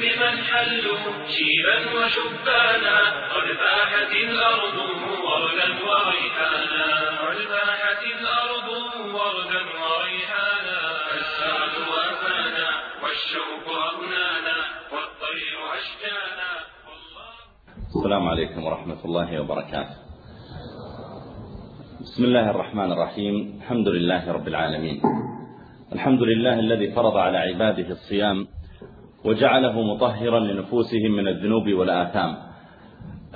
بمن حلوا شيبا وشبانا قد فاحت الأرض وردا وريحانا. قد فاحت الأرض وردا وريحانا. السعد وافانا والشوق أغنانا والطير أشجانا. السلام عليكم ورحمة الله وبركاته. بسم الله الرحمن الرحيم. الحمد لله رب العالمين. الحمد لله الذي فرض على عباده الصيام وجعله مطهرا لنفوسهم من الذنوب والآثام.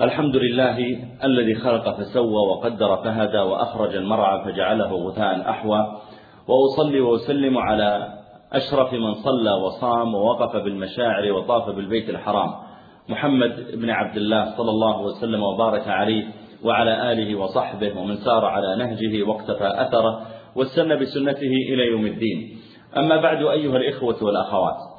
الحمد لله الذي خلق فسوى وقدر فهدى وأخرج المرعى فجعله غثاء أحوى. وأصلي وأسلم على أشرف من صلى وصام ووقف بالمشاعر وطاف بالبيت الحرام. محمد بن عبد الله صلى الله وسلم وبارك عليه وعلى آله وصحبه ومن سار على نهجه واقتفى أثره واستنى بسنته إلى يوم الدين. أما بعد أيها الإخوة والأخوات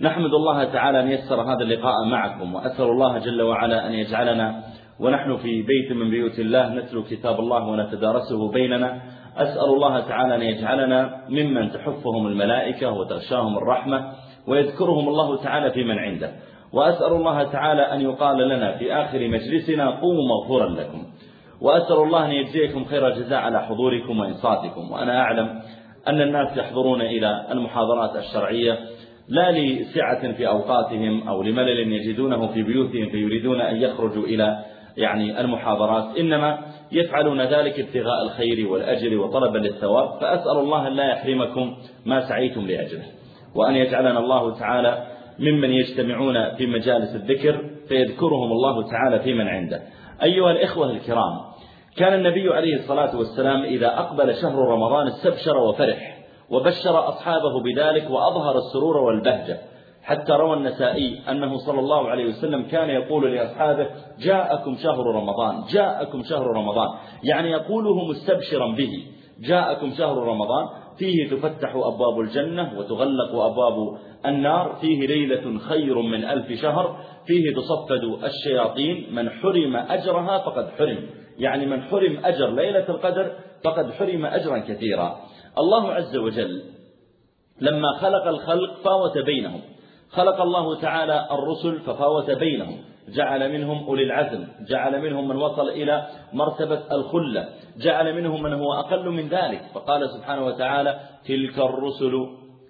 نحمد الله تعالى أن يسر هذا اللقاء معكم وأسأل الله جل وعلا أن يجعلنا ونحن في بيت من بيوت الله نتلو كتاب الله ونتدارسه بيننا. أسأل الله تعالى أن يجعلنا ممن تحفهم الملائكة وتغشاهم الرحمة ويذكرهم الله تعالى في من عنده. وأسأل الله تعالى أن يقال لنا في آخر مجلسنا قوموا مغفورا لكم. وأسأل الله أن يجزيكم خير الجزاء على حضوركم وإنصاتكم. وأنا أعلم أن الناس يحضرون إلى المحاضرات الشرعية لا لسعة في أوقاتهم أو لملل يجدونه في بيوتهم فيريدون أن يخرجوا إلى يعني المحاضرات إنما يفعلون ذلك ابتغاء الخير والأجر وطلبا للثواب فأسأل الله أن لا يحرمكم ما سعيتم لأجله وأن يجعلنا الله تعالى ممن يجتمعون في مجالس الذكر فيذكرهم الله تعالى في من عنده. أيها الإخوة الكرام كان النبي عليه الصلاة والسلام إذا أقبل شهر رمضان استبشر وفرح. وبشر أصحابه بذلك وأظهر السرور والبهجة. حتى روى النسائي أنه صلى الله عليه وسلم كان يقول لأصحابه جاءكم شهر رمضان جاءكم شهر رمضان. يعني يقوله مستبشرا به جاءكم شهر رمضان. فيه تفتح أبواب الجنة وتغلق أبواب النار. فيه ليلة خير من ألف شهر. فيه تصفد الشياطين من حرم أجرها فقد حرم. يعني من حرم أجر ليلة القدر فقد حرم أجرا كثيرا. الله عز وجل لما خلق الخلق فاوت بينهم. خلق الله تعالى الرسل ففاوت بينهم. جعل منهم أولي العزم جعل منهم من وصل إلى مرتبة الخلة جعل منهم من هو أقل من ذلك. فقال سبحانه وتعالى تلك الرسل.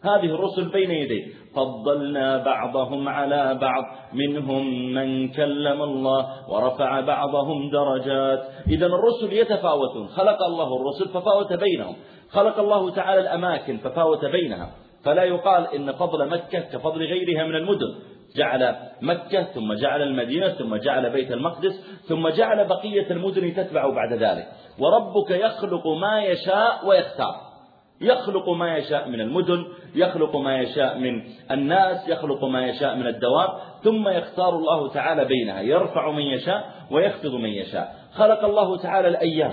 هذه الرسل بين يديه. فضلنا بعضهم على بعض. منهم من كلم الله ورفع بعضهم درجات. إذا الرسل يتفاوتون. خلق الله الرسل ففاوت بينهم. خلق الله تعالى الأماكن ففاوت بينها. فلا يقال إن فضل مكة كفضل غيرها من المدن. جعل مكة ثم جعل المدينة ثم جعل بيت المقدس ثم جعل بقية المدن تتبع بعد ذلك. وربك يخلق ما يشاء ويختار. يخلق ما يشاء من المدن يخلق ما يشاء من الناس يخلق ما يشاء من الدواب ثم يختار الله تعالى بينها يرفع من يشاء ويخفض من يشاء. خلق الله تعالى الأيام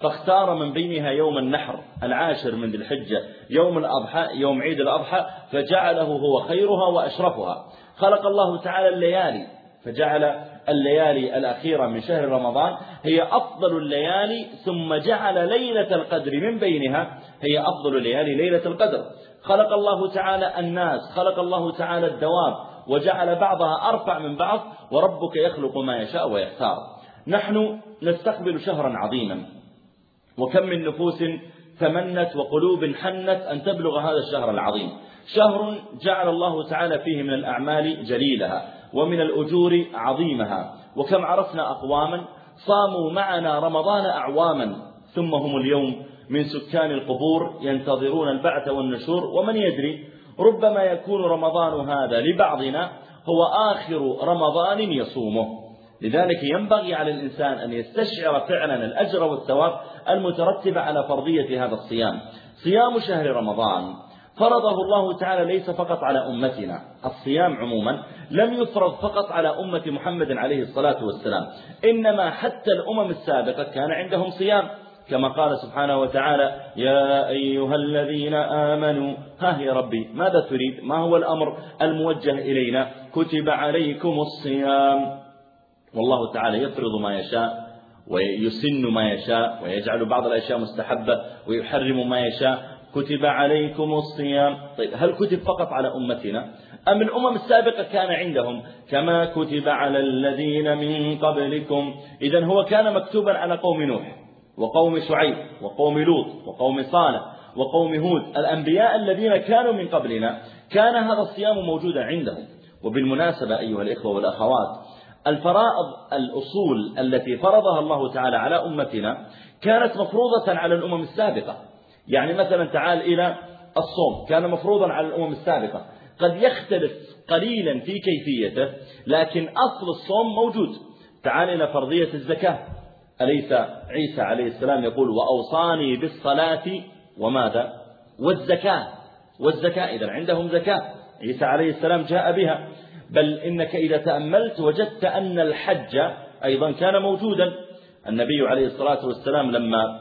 فاختار من بينها يوم النحر العاشر من ذي الحجة يوم الأضحى يوم عيد الأضحى فجعله هو خيرها وأشرفها. خلق الله تعالى الليالي فجعل الليالي الأخيرة من شهر رمضان هي أفضل الليالي ثم جعل ليلة القدر من بينها هي أفضل ليالي ليلة القدر. خلق الله تعالى الناس خلق الله تعالى الدواب وجعل بعضها أرفع من بعض وربك يخلق ما يشاء ويختار. نحن نستقبل شهرا عظيما. وكم من نفوس تمنت وقلوب حنت أن تبلغ هذا الشهر العظيم. شهر جعل الله تعالى فيه من الأعمال جليلها. ومن الأجور عظيمها. وكم عرفنا أقواما صاموا معنا رمضان أعواما ثم هم اليوم من سكان القبور ينتظرون البعث والنشور. ومن يدري ربما يكون رمضان هذا لبعضنا هو آخر رمضان يصومه. لذلك ينبغي على الإنسان أن يستشعر فعلا الأجر والثواب المترتب على فرضية هذا الصيام. صيام شهر رمضان. فرضه الله تعالى ليس فقط على أمتنا. الصيام عموما لم يفرض فقط على أمة محمد عليه الصلاة والسلام. إنما حتى الأمم السابقة كان عندهم صيام. كما قال سبحانه وتعالى يا أيها الذين آمنوا ها يا ربي ماذا تريد؟ ما هو الأمر الموجه إلينا؟ كتب عليكم الصيام. والله تعالى يفرض ما يشاء ويسن ما يشاء ويجعل بعض الأشياء مستحبة ويحرم ما يشاء. كتب عليكم الصيام. طيب هل كتب فقط على أمتنا؟ أم الأمم السابقة كان عندهم؟ كما كتب على الذين من قبلكم. إذا هو كان مكتوبا على قوم نوح وقوم شعيب وقوم لوط وقوم صالح وقوم هود. الأنبياء الذين كانوا من قبلنا كان هذا الصيام موجودا عندهم. وبالمناسبة أيها الإخوة والأخوات الفرائض الأصول التي فرضها الله تعالى على أمتنا كانت مفروضة على الأمم السابقة. يعني مثلا تعال إلى الصوم كان مفروضا على الأمم السابقة. قد يختلف قليلا في كيفيته لكن أصل الصوم موجود. تعال إلى فرضية الزكاة. أليس عيسى عليه السلام يقول وأوصاني بالصلاة وماذا؟ والزكاة. والزكاة إذا عندهم زكاة. عيسى عليه السلام جاء بها. بل إنك إذا تأملت وجدت أن الحج أيضا كان موجودا. النبي عليه الصلاة والسلام لما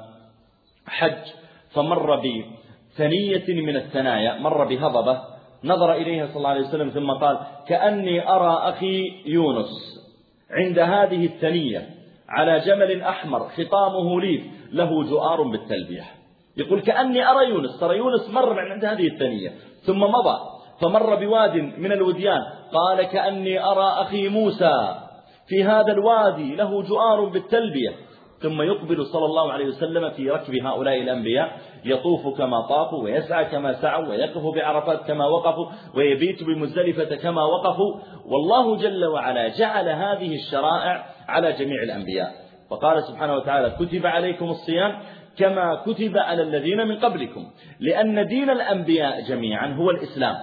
حج فمر بثنية من الثنايا مر بهضبة نظر إليها صلى الله عليه وسلم ثم قال كأني أرى أخي يونس عند هذه الثنية على جمل أحمر خطامه ليف له جؤار بالتلبية يقول كأني أرى يونس ترى يونس مر من عند هذه الثنية. ثم مضى فمر بواد من الوديان قال كأني أرى أخي موسى في هذا الوادي له جؤار بالتلبية ثم يقبل صلى الله عليه وسلم في ركب هؤلاء الأنبياء يطوف كما طافوا ويسعى كما سعوا ويقف بعرفات كما وقفوا ويبيت بمزدلفة كما وقفوا. والله جل وعلا جعل هذه الشرائع على جميع الأنبياء. فقال سبحانه وتعالى كتب عليكم الصيام كما كتب على الذين من قبلكم لأن دين الأنبياء جميعا هو الإسلام.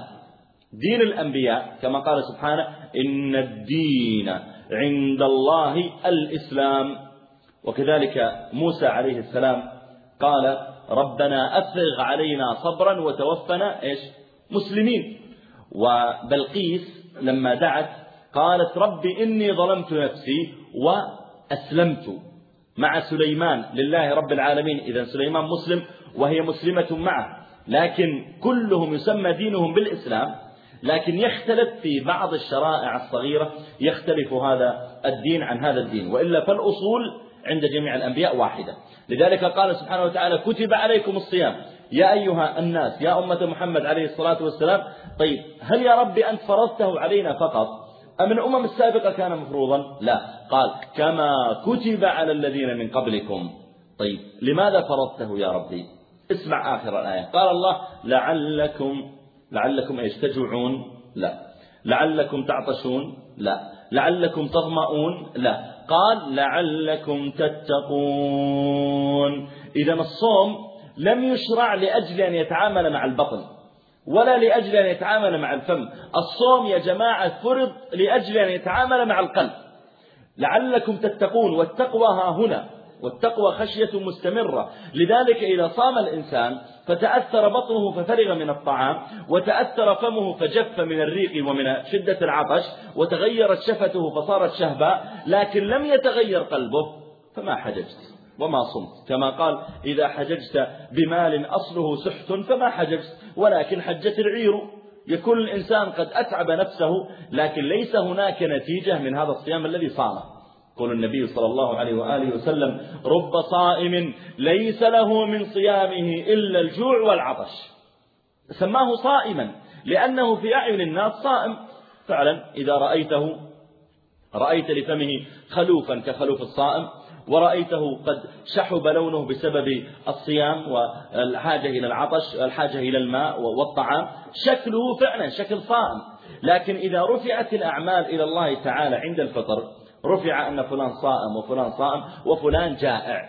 دين الأنبياء كما قال سبحانه إن الدين عند الله الإسلام. وكذلك موسى عليه السلام قال ربنا أفرغ علينا صبرا وتوفنا إيش؟ مسلمين. وبلقيس لما دعت قالت رب إني ظلمت نفسي وأسلمت مع سليمان لله رب العالمين. إذا سليمان مسلم وهي مسلمة معه لكن كلهم يسمى دينهم بالإسلام لكن يختلف في بعض الشرائع الصغيرة يختلف هذا الدين عن هذا الدين. وإلا فالأصول عند جميع الأنبياء واحدة. لذلك قال سبحانه وتعالى كتب عليكم الصيام. يا أيها الناس يا أمة محمد عليه الصلاة والسلام. طيب هل يا رب أنت فرضته علينا فقط؟ أم الأمم السابقة كان مفروضا؟ لا. قال كما كتب على الذين من قبلكم. طيب لماذا فرضته يا ربي؟ اسمع آخر الآية. قال الله لعلكم لعلكم إيش؟ تجوعون؟ لا. لعلكم تعطشون؟ لا. لعلكم تظمؤون لا. قال لعلكم تتقون. إذا الصوم لم يشرع لأجل أن يتعامل مع البطن ولا لأجل أن يتعامل مع الفم. الصوم يا جماعة فرض لأجل أن يتعامل مع القلب. لعلكم تتقون والتقوى ها هنا. والتقوى خشية مستمرة. لذلك إذا صام الإنسان فتأثر بطنه ففرغ من الطعام وتأثر فمه فجف من الريق ومن شدة العطش وتغيرت شفته فصارت شهباء لكن لم يتغير قلبه فما حججت وما صمت. كما قال إذا حججت بمال أصله سحت فما حججت ولكن حجت العير. يكون الإنسان قد أتعب نفسه لكن ليس هناك نتيجة من هذا الصيام الذي صامه يقول النبي صلى الله عليه وآله وسلم رب صائم ليس له من صيامه إلا الجوع والعطش. سماه صائما لأنه في أعين الناس صائم. فعلا إذا رأيته رأيت لفمه خلوفا كخلوف الصائم ورأيته قد شحب لونه بسبب الصيام والحاجة إلى العطش والحاجة إلى الماء والطعام شكله فعلا شكل صائم. لكن إذا رفعت الأعمال إلى الله تعالى عند الفطر رفع أن فلان صائم وفلان صائم وفلان جائع.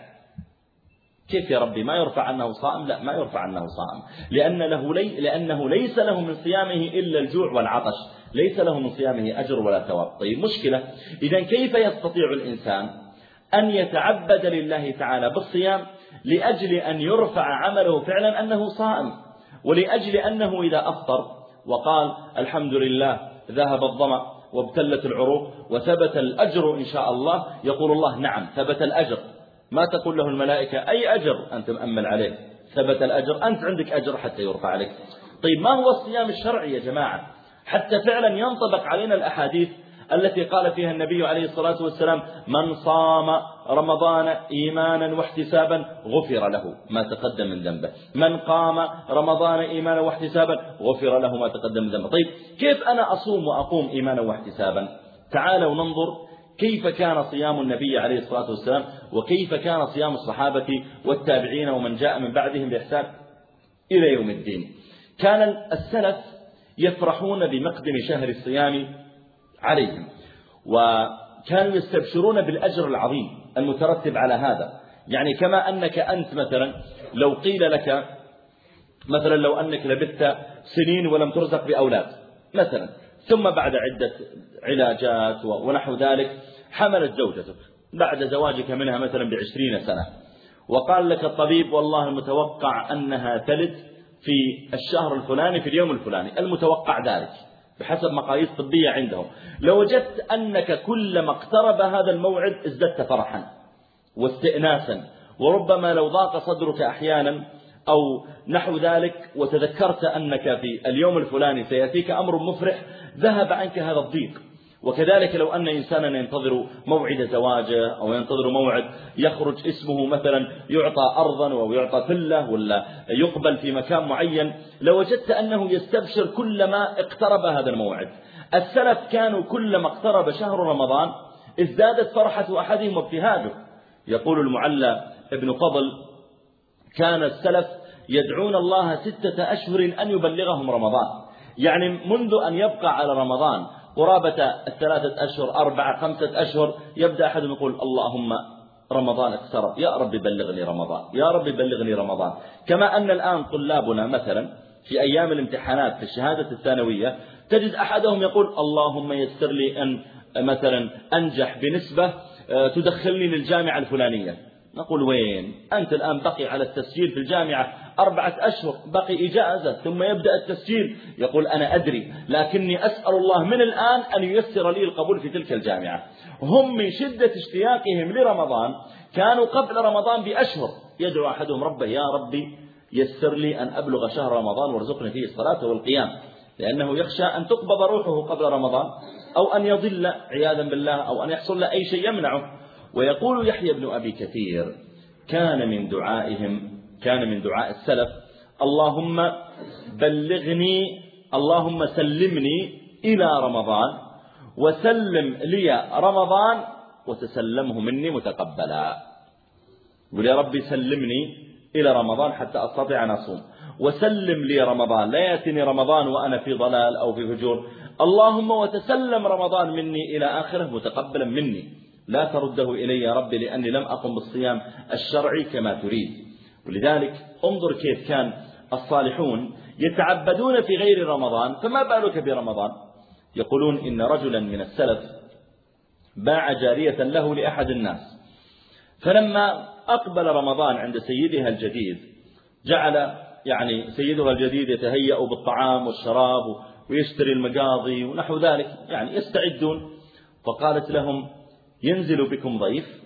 كيف يا ربي؟ ما يرفع أنه صائم؟ لا ما يرفع أنه صائم. لأن له لي لأنه ليس له من صيامه إلا الجوع والعطش. ليس له من صيامه أجر ولا ثواب. طيب مشكلة. إذا كيف يستطيع الإنسان أن يتعبد لله تعالى بالصيام لأجل أن يرفع عمله فعلا أنه صائم؟ ولأجل أنه إذا أفطر وقال الحمد لله ذهب الظمأ وابتلت العروق وثبت الأجر إن شاء الله. يقول الله نعم ثبت الأجر. ما تقول له الملائكة أي أجر؟ أنت مأمل عليه. ثبت الأجر أنت عندك أجر حتى يرفع عليك. طيب ما هو الصيام الشرعي يا جماعة؟ حتى فعلا ينطبق علينا الأحاديث التي قال فيها النبي عليه الصلاة والسلام من صام رمضان إيمانا واحتسابا غفر له ما تقدم من ذنبه. من قام رمضان إيمانا واحتسابا غفر له ما تقدم من ذنبه. طيب كيف أنا أصوم وأقوم إيمانا واحتسابا؟ تعالوا ننظر كيف كان صيام النبي عليه الصلاة والسلام وكيف كان صيام الصحابة والتابعين ومن جاء من بعدهم بإحسان إلى يوم الدين. كان السلف يفرحون بمقدم شهر الصيام عليهم. وكانوا يستبشرون بالأجر العظيم المترتب على هذا. يعني كما أنك أنت مثلا لو قيل لك مثلا لو أنك لبثت سنين ولم ترزق بأولاد مثلا ثم بعد عدة علاجات ونحو ذلك حملت زوجتك بعد زواجك منها مثلا بعشرين سنة. وقال لك الطبيب والله المتوقع أنها تلد في الشهر الفلاني في اليوم الفلاني. المتوقع ذلك. بحسب مقاييس طبية عندهم. لو وجدت أنك كلما اقترب هذا الموعد ازددت فرحا واستئناسا. وربما لو ضاق صدرك أحيانا أو نحو ذلك وتذكرت أنك في اليوم الفلاني سيأتيك أمر مفرح ذهب عنك هذا الضيق. وكذلك لو أن إنسانا ينتظر موعد زواجه أو ينتظر موعد يخرج اسمه مثلا يعطى أرضا أو يعطى فلة ولا يقبل في مكان معين لوجدت أنه يستبشر كلما اقترب هذا الموعد. السلف كانوا كلما اقترب شهر رمضان ازدادت فرحة أحدهم وابتهاجه. يقول المعلى ابن فضل كان السلف يدعون الله ستة أشهر أن يبلغهم رمضان. يعني منذ أن يبقى على رمضان قرابة الثلاثة أشهر أربعة خمسة أشهر يبدأ أحدهم يقول اللهم رمضان اقترب يا رب بلغني رمضان يا رب بلغني رمضان. كما أن الآن طلابنا مثلا في أيام الامتحانات في الشهادة الثانوية تجد أحدهم يقول اللهم يسر لي أن مثلا أنجح بنسبة آه، تدخلني للجامعة الفلانية. نقول وين؟ أنت الآن بقي على التسجيل في الجامعة أربعة أشهر بقي إجازة ثم يبدأ التسجيل. يقول أنا أدري لكني أسأل الله من الآن أن ييسر لي القبول في تلك الجامعة. هم من شدة اشتياقهم لرمضان كانوا قبل رمضان بأشهر. يدعو أحدهم ربه يا ربي يسر لي أن أبلغ شهر رمضان وارزقني فيه الصلاة والقيام. لأنه يخشى أن تقبض روحه قبل رمضان أو أن يضل عياذا بالله أو أن يحصل له أي شيء يمنعه. ويقول يحيى بن أبي كثير كان من دعائهم كان من دعاء السلف اللهم بلغني اللهم سلمني إلى رمضان وسلم لي رمضان وتسلمه مني متقبلا. يقول يا ربي سلمني إلى رمضان حتى أستطيع أن أصوم. وسلم لي رمضان لا يأتني رمضان وأنا في ضلال أو في فجور. اللهم وتسلم رمضان مني إلى آخره متقبلا مني. لا ترده إلي يا ربي لأني لم أقم بالصيام الشرعي كما تريد. ولذلك انظر كيف كان الصالحون يتعبدون في غير رمضان فما بالك برمضان؟ يقولون إن رجلا من السلف باع جارية له لأحد الناس فلما أقبل رمضان عند سيدها الجديد جعل يعني سيدها الجديد يتهيأ بالطعام والشراب ويشتري المقاضي ونحو ذلك يعني يستعدون فقالت لهم ينزل بكم ضيف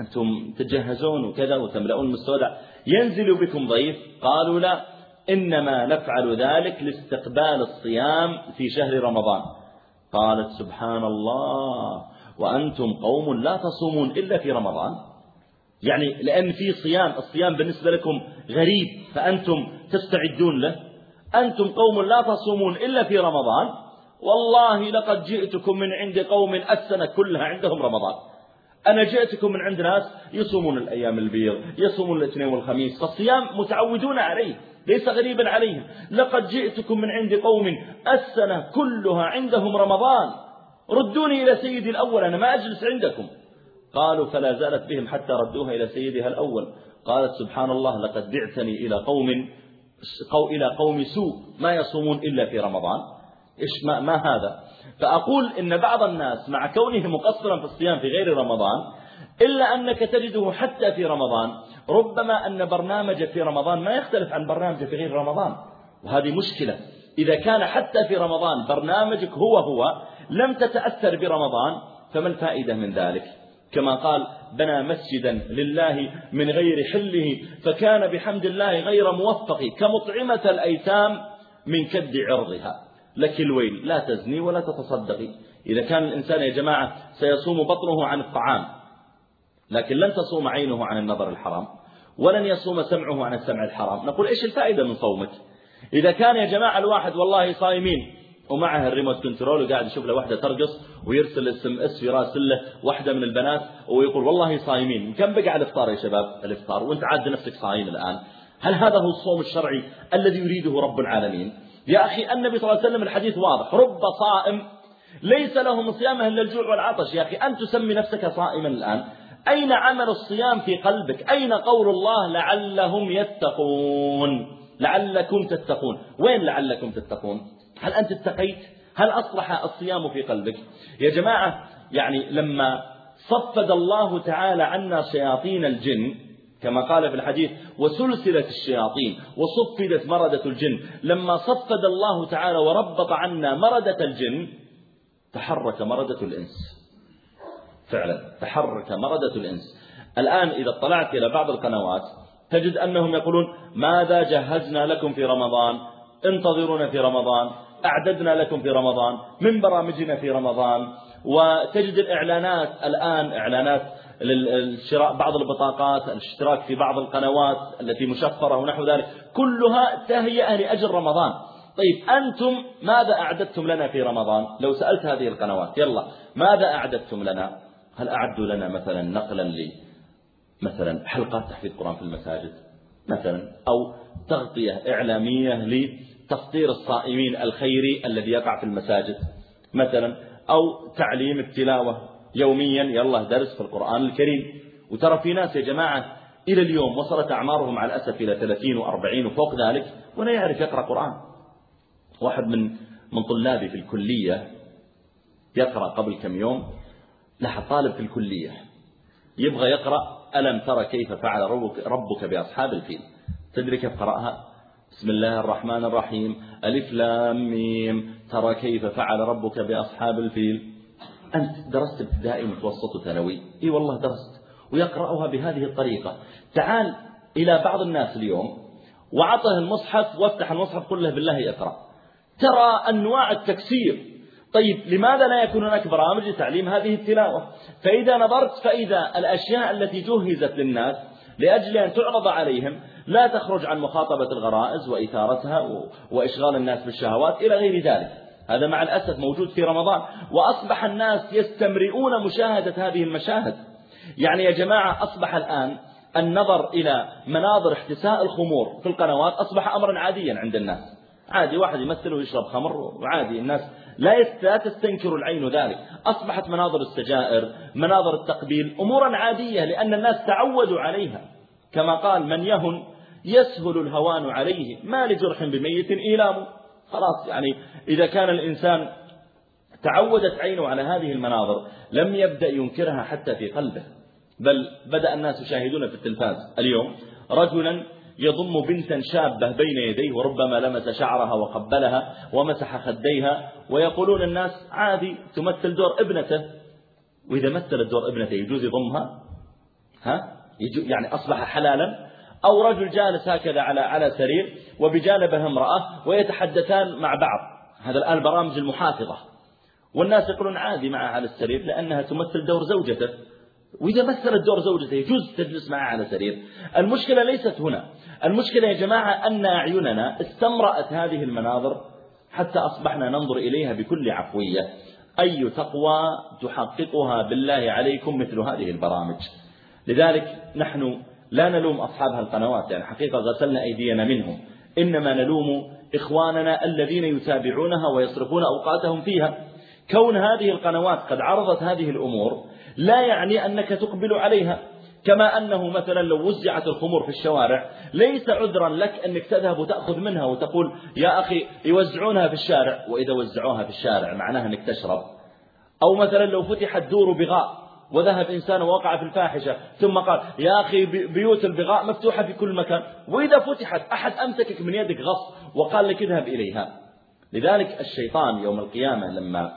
أنتم تجهزون وكذا وتملؤون المستودع. ينزل بكم ضيف؟ قالوا لا. إنما نفعل ذلك لاستقبال الصيام في شهر رمضان. قالت سبحان الله وأنتم قوم لا تصومون إلا في رمضان. يعني لأن في صيام الصيام بالنسبة لكم غريب فأنتم تستعدون له. أنتم قوم لا تصومون إلا في رمضان. والله لقد جئتكم من عند قوم السنة كلها عندهم رمضان. أنا جئتكم من عند ناس يصومون الأيام البيض يصومون الاثنين والخميس فالصيام متعودون عليه ليس غريبا عليهم. لقد جئتكم من عند قوم السنة كلها عندهم رمضان. ردوني إلى سيدي الأول أنا ما أجلس عندكم. قالوا فلا زالت بهم حتى ردوها إلى سيدها الأول. قالت سبحان الله لقد بعتني إلى قوم إلى قوم سوء ما يصومون إلا في رمضان. إيش ما, ما هذا. فأقول إن بعض الناس مع كونه مقصرا في الصيام في غير رمضان إلا أنك تجده حتى في رمضان ربما أن برنامج في رمضان ما يختلف عن برنامج في غير رمضان. وهذه مشكلة. إذا كان حتى في رمضان برنامجك هو هو لم تتأثر برمضان فما الفائدة من ذلك؟ كما قال بنى مسجدا لله من غير حله فكان بحمد الله غير موفق كمطعمة الأيتام من كد عرضها. لك الويل. لا تزني ولا تتصدقي. إذا كان الإنسان يا جماعة سيصوم بطنه عن الطعام لكن لن تصوم عينه عن النظر الحرام ولن يصوم سمعه عن السمع الحرام. نقول إيش الفائدة من صومك؟ إذا كان يا جماعة الواحد والله صايمين ومعه ال remote control وقاعد يشوف له واحدة ترقص ويرسل SMS في له واحدة من البنات ويقول والله صايمين. كم بقى على الإفطار يا شباب؟ الإفطار. وأنت عاد نفسك صايم الآن. هل هذا هو الصوم الشرعي الذي يريده رب العالمين؟ يا أخي النبي صلى الله عليه وسلم الحديث واضح. رب صائم ليس له من صيامة إلا الجوع والعطش. يا أخي أنت تسمي نفسك صائما الآن. أين عمل الصيام في قلبك؟ أين قول الله لعلهم يتقون؟ لعلكم تتقون. وين لعلكم تتقون؟ هل أنت اتقيت؟ هل أصلح الصيام في قلبك؟ يا جماعة يعني لما صفد الله تعالى عنا شياطين الجن كما قال في الحديث وسلسلة الشياطين وصفدت مردة الجن. لما صفد الله تعالى وربط عنا مردة الجن تحرك مردة الإنس. فعلا تحرك مردة الإنس. الآن إذا اطلعت إلى بعض القنوات تجد أنهم يقولون ماذا جهزنا لكم في رمضان؟ انتظرونا في رمضان أعددنا لكم في رمضان من برامجنا في رمضان؟ وتجد الإعلانات الآن إعلانات للشراء بعض البطاقات الاشتراك في بعض القنوات التي مشفرة ونحو ذلك كلها تهيئة لأجل رمضان. طيب أنتم ماذا أعددتم لنا في رمضان؟ لو سألت هذه القنوات يلا ماذا أعددتم لنا؟ هل أعدوا لنا مثلا نقلا لي مثلا حلقات تحفيظ قرآن في المساجد مثلا أو تغطية إعلامية لتفطير الصائمين الخيري الذي يقع في المساجد مثلا أو تعليم التلاوة؟ يوميا يلا درس في القرآن الكريم. وترى في ناس يا جماعة إلى اليوم وصلت أعمارهم مع الأسف إلى 30 و40 وفوق ذلك ولا يعرف يقرأ قرآن. واحد من من طلابي في الكلية يقرأ قبل كم يوم لاحظ طالب في الكلية يبغى يقرأ ألم ترى كيف فعل ربك, ربك بأصحاب الفيل. تدري كيف قرأها؟ بسم الله الرحمن الرحيم. ألف لام ميم. ترى كيف فعل ربك بأصحاب الفيل. أنت درست ابتدائي متوسط وثانوي. إي والله درست. ويقرأها بهذه الطريقة. تعال إلى بعض الناس اليوم وعطه المصحف وافتح المصحف قل له بالله يقرأ. ترى أنواع التكسير. طيب لماذا لا يكون هناك برامج لتعليم هذه التلاوة؟ فإذا نظرت فإذا الأشياء التي جهزت للناس لأجل أن تعرض عليهم لا تخرج عن مخاطبة الغرائز وإثارتها وإشغال الناس بالشهوات إلى غير ذلك. هذا مع الأسف موجود في رمضان. وأصبح الناس يستمرئون مشاهدة هذه المشاهد. يعني يا جماعة أصبح الآن النظر إلى مناظر احتساء الخمور في القنوات أصبح أمرا عاديا عند الناس. عادي واحد يمثل ويشرب خمر وعادي الناس لا تستنكر العين ذلك. أصبحت مناظر السجائر مناظر التقبيل أمورا عادية لأن الناس تعودوا عليها. كما قال من يهن يسهل الهوان عليه ما لجرح بميت إيلام خلاص يعني إذا كان الإنسان تعودت عينه على هذه المناظر لم يبدأ ينكرها حتى في قلبه. بل بدأ الناس يشاهدون في التلفاز. اليوم رجلا يضم بنتا شابة بين يديه وربما لمس شعرها وقبلها ومسح خديها ويقولون الناس عادي تمثل دور ابنته. وإذا مثلت دور ابنته يجوز يضمها؟ ها؟ يعني أصبح حلالا؟ أو رجل جالس هكذا على على سرير وبجانبه امرأة ويتحدثان مع بعض. هذا الآن برامج المحافظة. والناس يقولون عادي معها على السرير لأنها تمثل دور زوجته. وإذا مثلت دور زوجته يجوز تجلس معها على سرير المشكلة ليست هنا. المشكلة يا جماعة أن أعيننا استمرأت هذه المناظر حتى أصبحنا ننظر إليها بكل عفوية. أي تقوى تحققها بالله عليكم مثل هذه البرامج. لذلك نحن لا نلوم أصحاب القنوات يعني حقيقة غسلنا أيدينا منهم. إنما نلوم إخواننا الذين يتابعونها ويصرفون أوقاتهم فيها. كون هذه القنوات قد عرضت هذه الأمور لا يعني أنك تقبل عليها. كما أنه مثلا لو وزعت الخمور في الشوارع ليس عذرا لك أنك تذهب وتأخذ منها وتقول يا أخي يوزعونها في الشارع. وإذا وزعوها في الشارع معناها أنك تشرب. أو مثلا لو فتحت دور بغاء وذهب إنسان ووقع في الفاحشة ثم قال يا أخي بيوت البغاء مفتوحة في كل مكان وإذا فتحت أحد أمسكك من يدك غصب وقال لك اذهب إليها. لذلك الشيطان يوم القيامة لما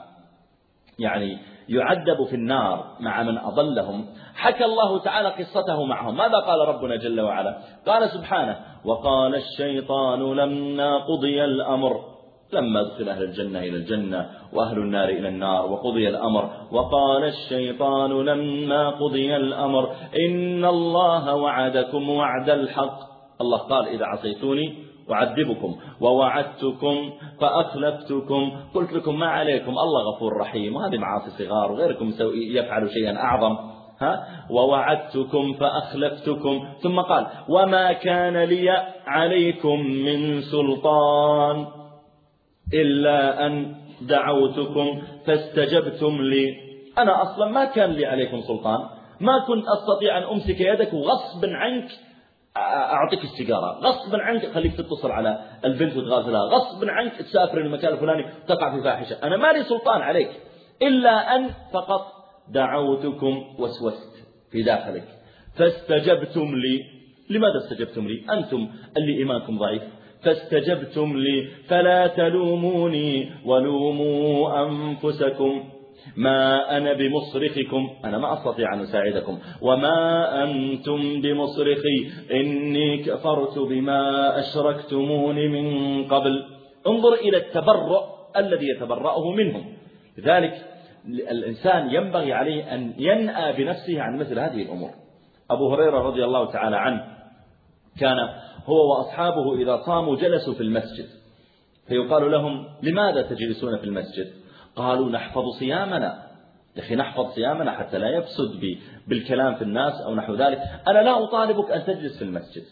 يعني يعذب في النار مع من أضلهم حكى الله تعالى قصته معهم. ماذا قال ربنا جل وعلا؟ قال سبحانه وقال الشيطان لما قضي الأمر لما ادخل أهل الجنة إلى الجنة وأهل النار إلى النار وقضي الأمر وقال الشيطان لما قضي الأمر إن الله وعدكم وعد الحق. الله قال إذا عصيتوني أعذبكم ووعدتكم فأخلفتكم. قلت لكم ما عليكم؟ الله غفور رحيم. وهذه معاصي صغار وغيركم يفعل شيئا أعظم. ها؟ ووعدتكم فأخلفتكم. ثم قال وما كان لي عليكم من سلطان. إلا أن دعوتكم فاستجبتم لي. أنا أصلا ما كان لي عليكم سلطان. ما كنت أستطيع أن أمسك يدك وغصب عنك. أعطيك السيجارة. غصبا عنك. خليك تتصل على البنت وتغازلها. غصبا عنك تسافر المكان الفلاني. تقع في فاحشة. أنا ما لي سلطان عليك. إلا أن فقط دعوتكم وسوست في داخلك. فاستجبتم لي. لماذا استجبتم لي؟ أنتم اللي إيمانكم ضعيف. فاستجبتم لي فلا تلوموني ولوموا أنفسكم. ما أنا بمصرخكم أنا ما أستطيع أن أساعدكم. وما أنتم بمصرخي إني كفرت بما أشركتمون من قبل. انظر إلى التبرؤ الذي يتبرأه منهم. لذلك الإنسان ينبغي عليه أن ينأى بنفسه عن مثل هذه الأمور. أبو هريرة رضي الله تعالى عنه كان هو وأصحابه إذا صاموا جلسوا في المسجد. فيقال لهم لماذا تجلسون في المسجد؟ قالوا نحفظ صيامنا. يا أخي نحفظ صيامنا حتى لا يفسد بالكلام في الناس أو نحو ذلك. أنا لا أطالبك أن تجلس في المسجد.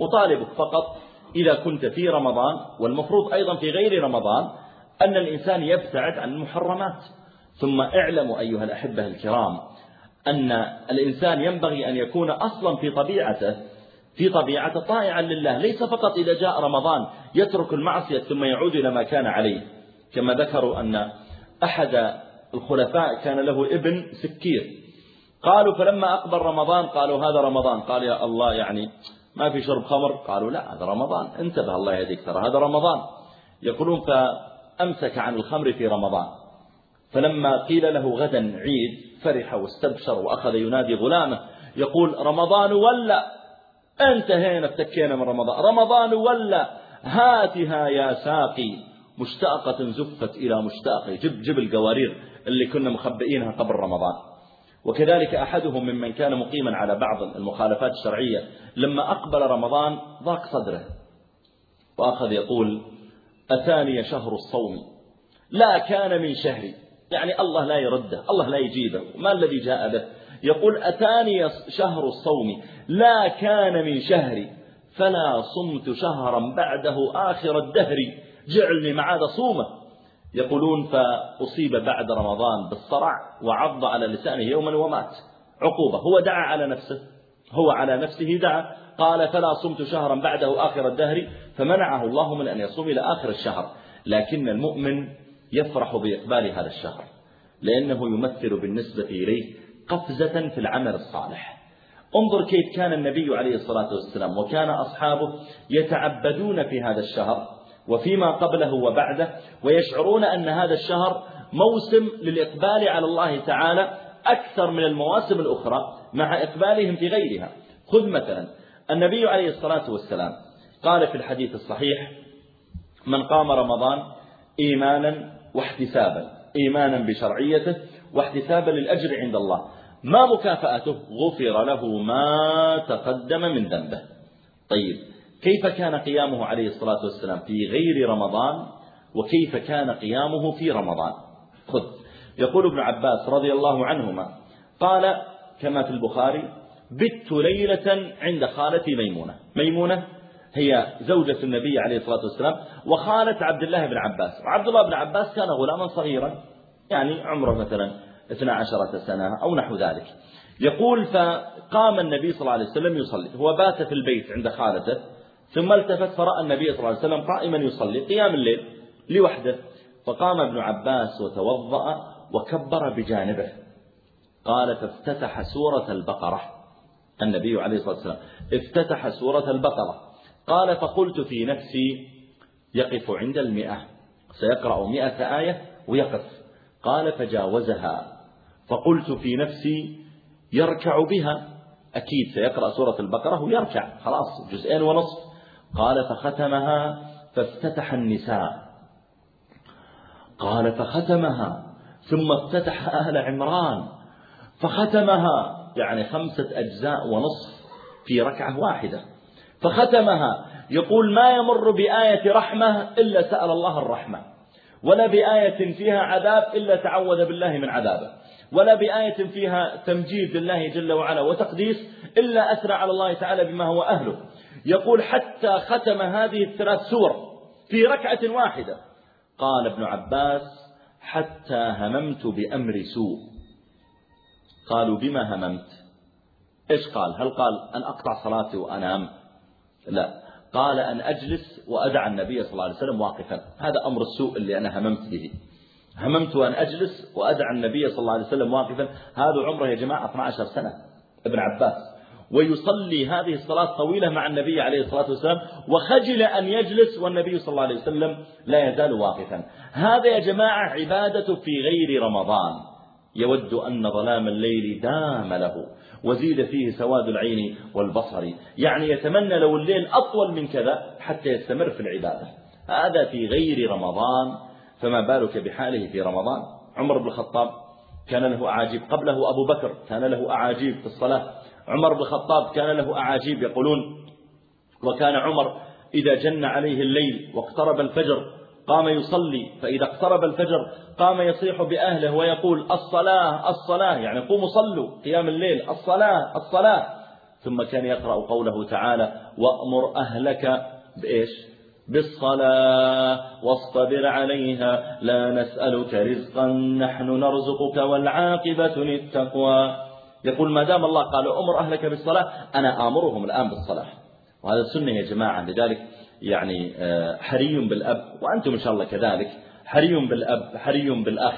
أطالبك فقط إذا كنت في رمضان والمفروض أيضا في غير رمضان أن الإنسان يبتعد عن المحرمات. ثم اعلموا أيها الأحبة الكرام أن الإنسان ينبغي أن يكون أصلا في طبيعته في طبيعته طائعا لله ليس فقط إذا جاء رمضان يترك المعصية ثم يعود إلى ما كان عليه. كما ذكروا أن أحد الخلفاء كان له ابن سكير. قالوا فلما أقبل رمضان قالوا هذا رمضان؟ قال يا الله يعني ما في شرب خمر؟ قالوا لا هذا رمضان. انتبه الله يهديك ترى هذا رمضان. يقولون فأمسك عن الخمر في رمضان. فلما قيل له غدا عيد فرح واستبشر وأخذ ينادي غلامه. يقول رمضان ولا! انتهينا افتكينا من رمضان. رمضان ولا هاتها يا ساقي. مشتاقة زفت إلى مشتاقة جب جب القوارير اللي كنا مخبئينها قبل رمضان. وكذلك أحدهم ممن كان مقيما على بعض المخالفات الشرعية لما أقبل رمضان ضاق صدره. وأخذ يقول أتاني شهر الصوم. لا كان من شهري. يعني الله لا يرده الله لا يجيبه. ما الذي جاء به؟ يقول أتاني شهر الصوم لا كان من شهري فلا صمت شهرا بعده آخر الدهر جعلني معاذ صومه. يقولون فأصيب بعد رمضان بالصرع وعض على لسانه يوما ومات. عقوبة هو دعا على نفسه هو على نفسه دعا. قال فلا صمت شهرا بعده آخر الدهر فمنعه الله من أن يصوم إلى آخر الشهر. لكن المؤمن يفرح بإقبال هذا الشهر لأنه يمثل بالنسبة إليه قفزة في العمل الصالح. انظر كيف كان النبي عليه الصلاة والسلام وكان أصحابه يتعبدون في هذا الشهر وفيما قبله وبعده ويشعرون أن هذا الشهر موسم للإقبال على الله تعالى أكثر من المواسم الأخرى مع إقبالهم في غيرها. خذ مثلا النبي عليه الصلاة والسلام قال في الحديث الصحيح من قام رمضان إيمانا واحتسابا إيمانا بشرعيته واحتسابا للأجر عند الله. ما مكافأته؟ غفر له ما تقدم من ذنبه. طيب كيف كان قيامه عليه الصلاة والسلام في غير رمضان؟ وكيف كان قيامه في رمضان؟ خذ. يقول ابن عباس رضي الله عنهما قال كما في البخاري بت ليلة عند خالتي ميمونة. ميمونة هي زوجة النبي عليه الصلاة والسلام وخالة عبد الله بن عباس. وعبد الله بن عباس كان غلاما صغيرا يعني عمره مثلا 12 سنة أو نحو ذلك. يقول فقام النبي صلى الله عليه وسلم يصلي هو بات في البيت عند خالته ثم التفت فرأى النبي صلى الله عليه وسلم قائما يصلي قيام الليل لوحده. فقام ابن عباس وتوضأ وكبر بجانبه. قال فافتتح سورة البقرة. النبي عليه الصلاة والسلام افتتح سورة البقرة. قال فقلت في نفسي يقف عند المئة سيقرأ مئة آية ويقف. قال فجاوزها. فقلت في نفسي يركع بها. أكيد سيقرأ سورة البقرة ويركع. خلاص جزئين ونصف. قال فختمها فافتتح النساء. قال فختمها ثم افتتح أهل عمران. فختمها يعني خمسة أجزاء ونصف في ركعة واحدة. فختمها. يقول ما يمر بآية رحمة إلا سأل الله الرحمة ولا بآية فيها عذاب إلا تعوذ بالله من عذابه. ولا بآية فيها تمجيد لله جل وعلا وتقديس إلا أثنى على الله تعالى بما هو أهله. يقول حتى ختم هذه الثلاث سور في ركعة واحدة. قال ابن عباس حتى هممت بأمر سوء. قالوا بما هممت؟ إيش قال؟ هل قال أن أقطع صلاتي وأنام؟ لا. قال أن أجلس وأدع النبي صلى الله عليه وسلم واقفا. هذا أمر السوء اللي أنا هممت به. هممت أن أجلس وأدع النبي صلى الله عليه وسلم واقفا. هذا عمره يا جماعة 12 سنة ابن عباس. ويصلي هذه الصلاة طويلة مع النبي عليه الصلاة والسلام. وخجل أن يجلس والنبي صلى الله عليه وسلم لا يزال واقفا. هذا يا جماعة عبادة في غير رمضان. يود أن ظلام الليل دام له وزيد فيه سواد العين والبصر. يعني يتمنى لو الليل أطول من كذا حتى يستمر في العبادة. هذا في غير رمضان. فما بالك بحاله في رمضان؟ عمر بن الخطاب كان له أعاجيب. قبله أبو بكر كان له أعاجيب في الصلاة. عمر بن الخطاب كان له أعاجيب يقولون وكان عمر إذا جن عليه الليل واقترب الفجر قام يصلي فإذا اقترب الفجر قام يصيح بأهله ويقول الصلاة الصلاة يعني قوموا صلوا قيام الليل الصلاة الصلاة. ثم كان يقرأ قوله تعالى وأمر أهلك بإيش؟ بالصلاة واصطبر عليها. لا نسألك رزقا نحن نرزقك والعاقبة للتقوى. يقول ما دام الله قال أمر أهلك بالصلاة أنا آمرهم الآن بالصلاة. وهذا السنة يا جماعة. لذلك يعني آه، حري بالأب وأنتم إن شاء الله كذلك حري بالأب حري بالأخ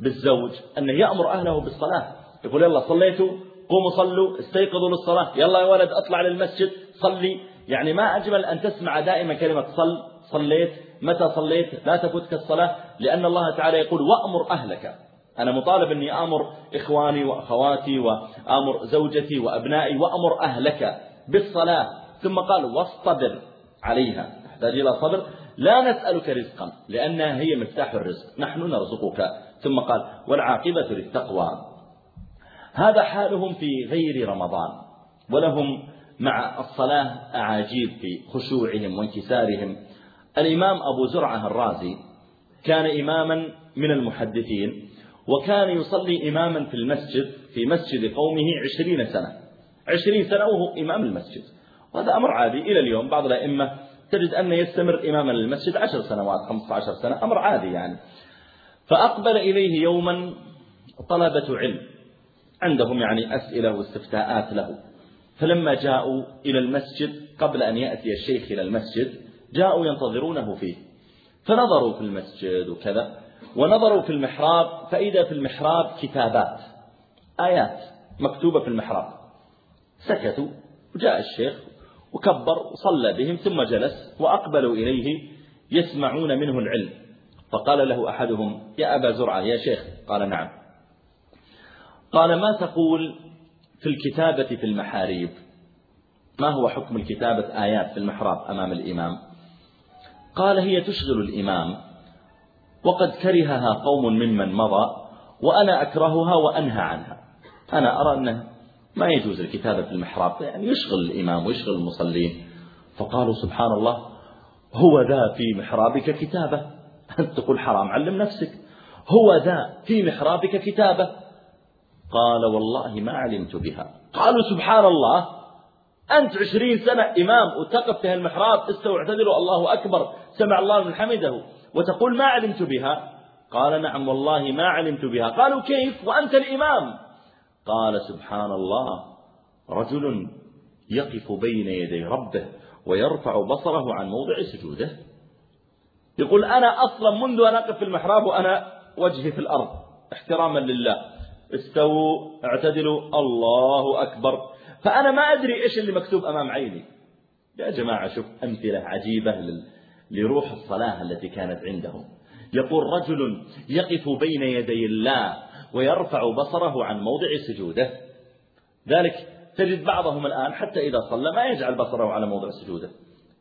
بالزوج أنه يأمر أهله بالصلاة. يقول يلا صليتوا قوموا صلوا استيقظوا للصلاة يلا يا ولد أطلع للمسجد صلي. يعني ما أجمل أن تسمع دائما كلمة صل صليت متى صليت لا تفوتك الصلاة لأن الله تعالى يقول وأمر أهلك. أنا مطالب أني آمر إخواني وأخواتي وآمر زوجتي وأبنائي وأمر أهلك بالصلاة. ثم قال واصطبر عليها. تحتاج إلى صبر. لا نسألك رزقا لأنها هي مفتاح الرزق. نحن نرزقك. ثم قال والعاقبة للتقوى. هذا حالهم في غير رمضان. ولهم مع الصلاة أعاجيب في خشوعهم وانكسارهم. الإمام أبو زرعة الرازي كان إماما من المحدثين وكان يصلي إماما في المسجد في مسجد قومه عشرين سنة. عشرين سنة وهو إمام المسجد. وهذا أمر عادي. إلى اليوم بعض الأئمة تجد أن يستمر إماما للمسجد عشر سنوات خمسة عشر سنة. أمر عادي يعني. فأقبل إليه يوما طلبة علم. عندهم يعني أسئلة واستفتاءات له. فلما جاءوا إلى المسجد قبل أن يأتي الشيخ إلى المسجد جاءوا ينتظرونه فيه. فنظروا في المسجد وكذا ونظروا في المحراب فإذا في المحراب كتابات آيات مكتوبة في المحراب. سكتوا وجاء الشيخ وكبر وصلى بهم ثم جلس وأقبلوا إليه يسمعون منه العلم. فقال له أحدهم يا أبا زرعة يا شيخ. قال نعم. قال ما تقول في الكتابة في المحاريب. ما هو حكم الكتابة آيات في المحراب أمام الإمام؟ قال هي تشغل الإمام. وقد كرهها قوم ممن مضى وأنا أكرهها وأنهى عنها. أنا أرى أنه ما يجوز الكتابة في المحراب يعني يشغل الإمام ويشغل المصلين. فقالوا سبحان الله هو ذا في محرابك كتابة. أنت تقول حرام علم نفسك. هو ذا في محرابك كتابة. قال والله ما علمت بها. قالوا سبحان الله أنت عشرين سنة إمام وتقف في المحراب استوى اعتذروا الله أكبر سمع الله من حمده وتقول ما علمت بها؟ قال نعم والله ما علمت بها. قالوا كيف؟ وأنت الإمام. قال سبحان الله رجل يقف بين يدي ربه ويرفع بصره عن موضع سجوده. يقول أنا أصلا منذ أن أقف في المحراب وأنا وجهي في الأرض احتراما لله. استووا اعتدلوا الله أكبر. فأنا ما أدري إيش اللي مكتوب أمام عيني. يا جماعة شوف أمثلة عجيبة لروح الصلاة التي كانت عندهم. يقول رجل يقف بين يدي الله ويرفع بصره عن موضع سجوده. ذلك تجد بعضهم الآن حتى إذا صلى ما يجعل بصره على موضع سجوده.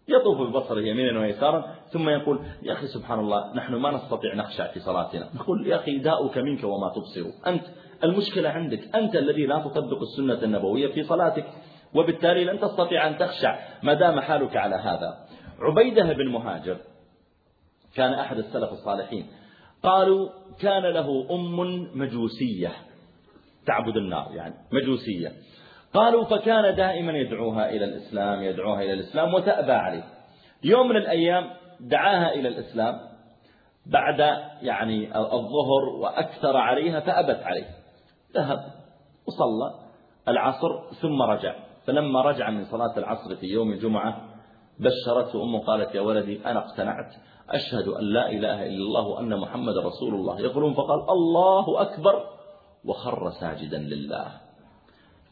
يطوف ببصره يمينا ويسارا ثم يقول يا أخي سبحان الله نحن ما نستطيع نخشع في صلاتنا. نقول يا أخي داؤك منك وما تبصر. أنت المشكلة عندك أنت الذي لا تطبق السنة النبوية في صلاتك وبالتالي لن تستطيع أن تخشع ما دام حالك على هذا. عبيدة بن مهاجر كان أحد السلف الصالحين قالوا كان له أم مجوسية تعبد النار. يعني مجوسية. قالوا فكان دائما يدعوها إلى الإسلام يدعوها إلى الإسلام وتأبى عليه. يوم من الأيام دعاها إلى الإسلام بعد يعني الظهر وأكثر عليها فأبت عليه. ذهب وصلى العصر ثم رجع. فلما رجع من صلاة العصر في يوم الجمعة بشرته أمه قالت يا ولدي أنا اقتنعت. أشهد أن لا إله إلا الله وأن محمد رسول الله. يقولون فقال الله أكبر وخر ساجدا لله.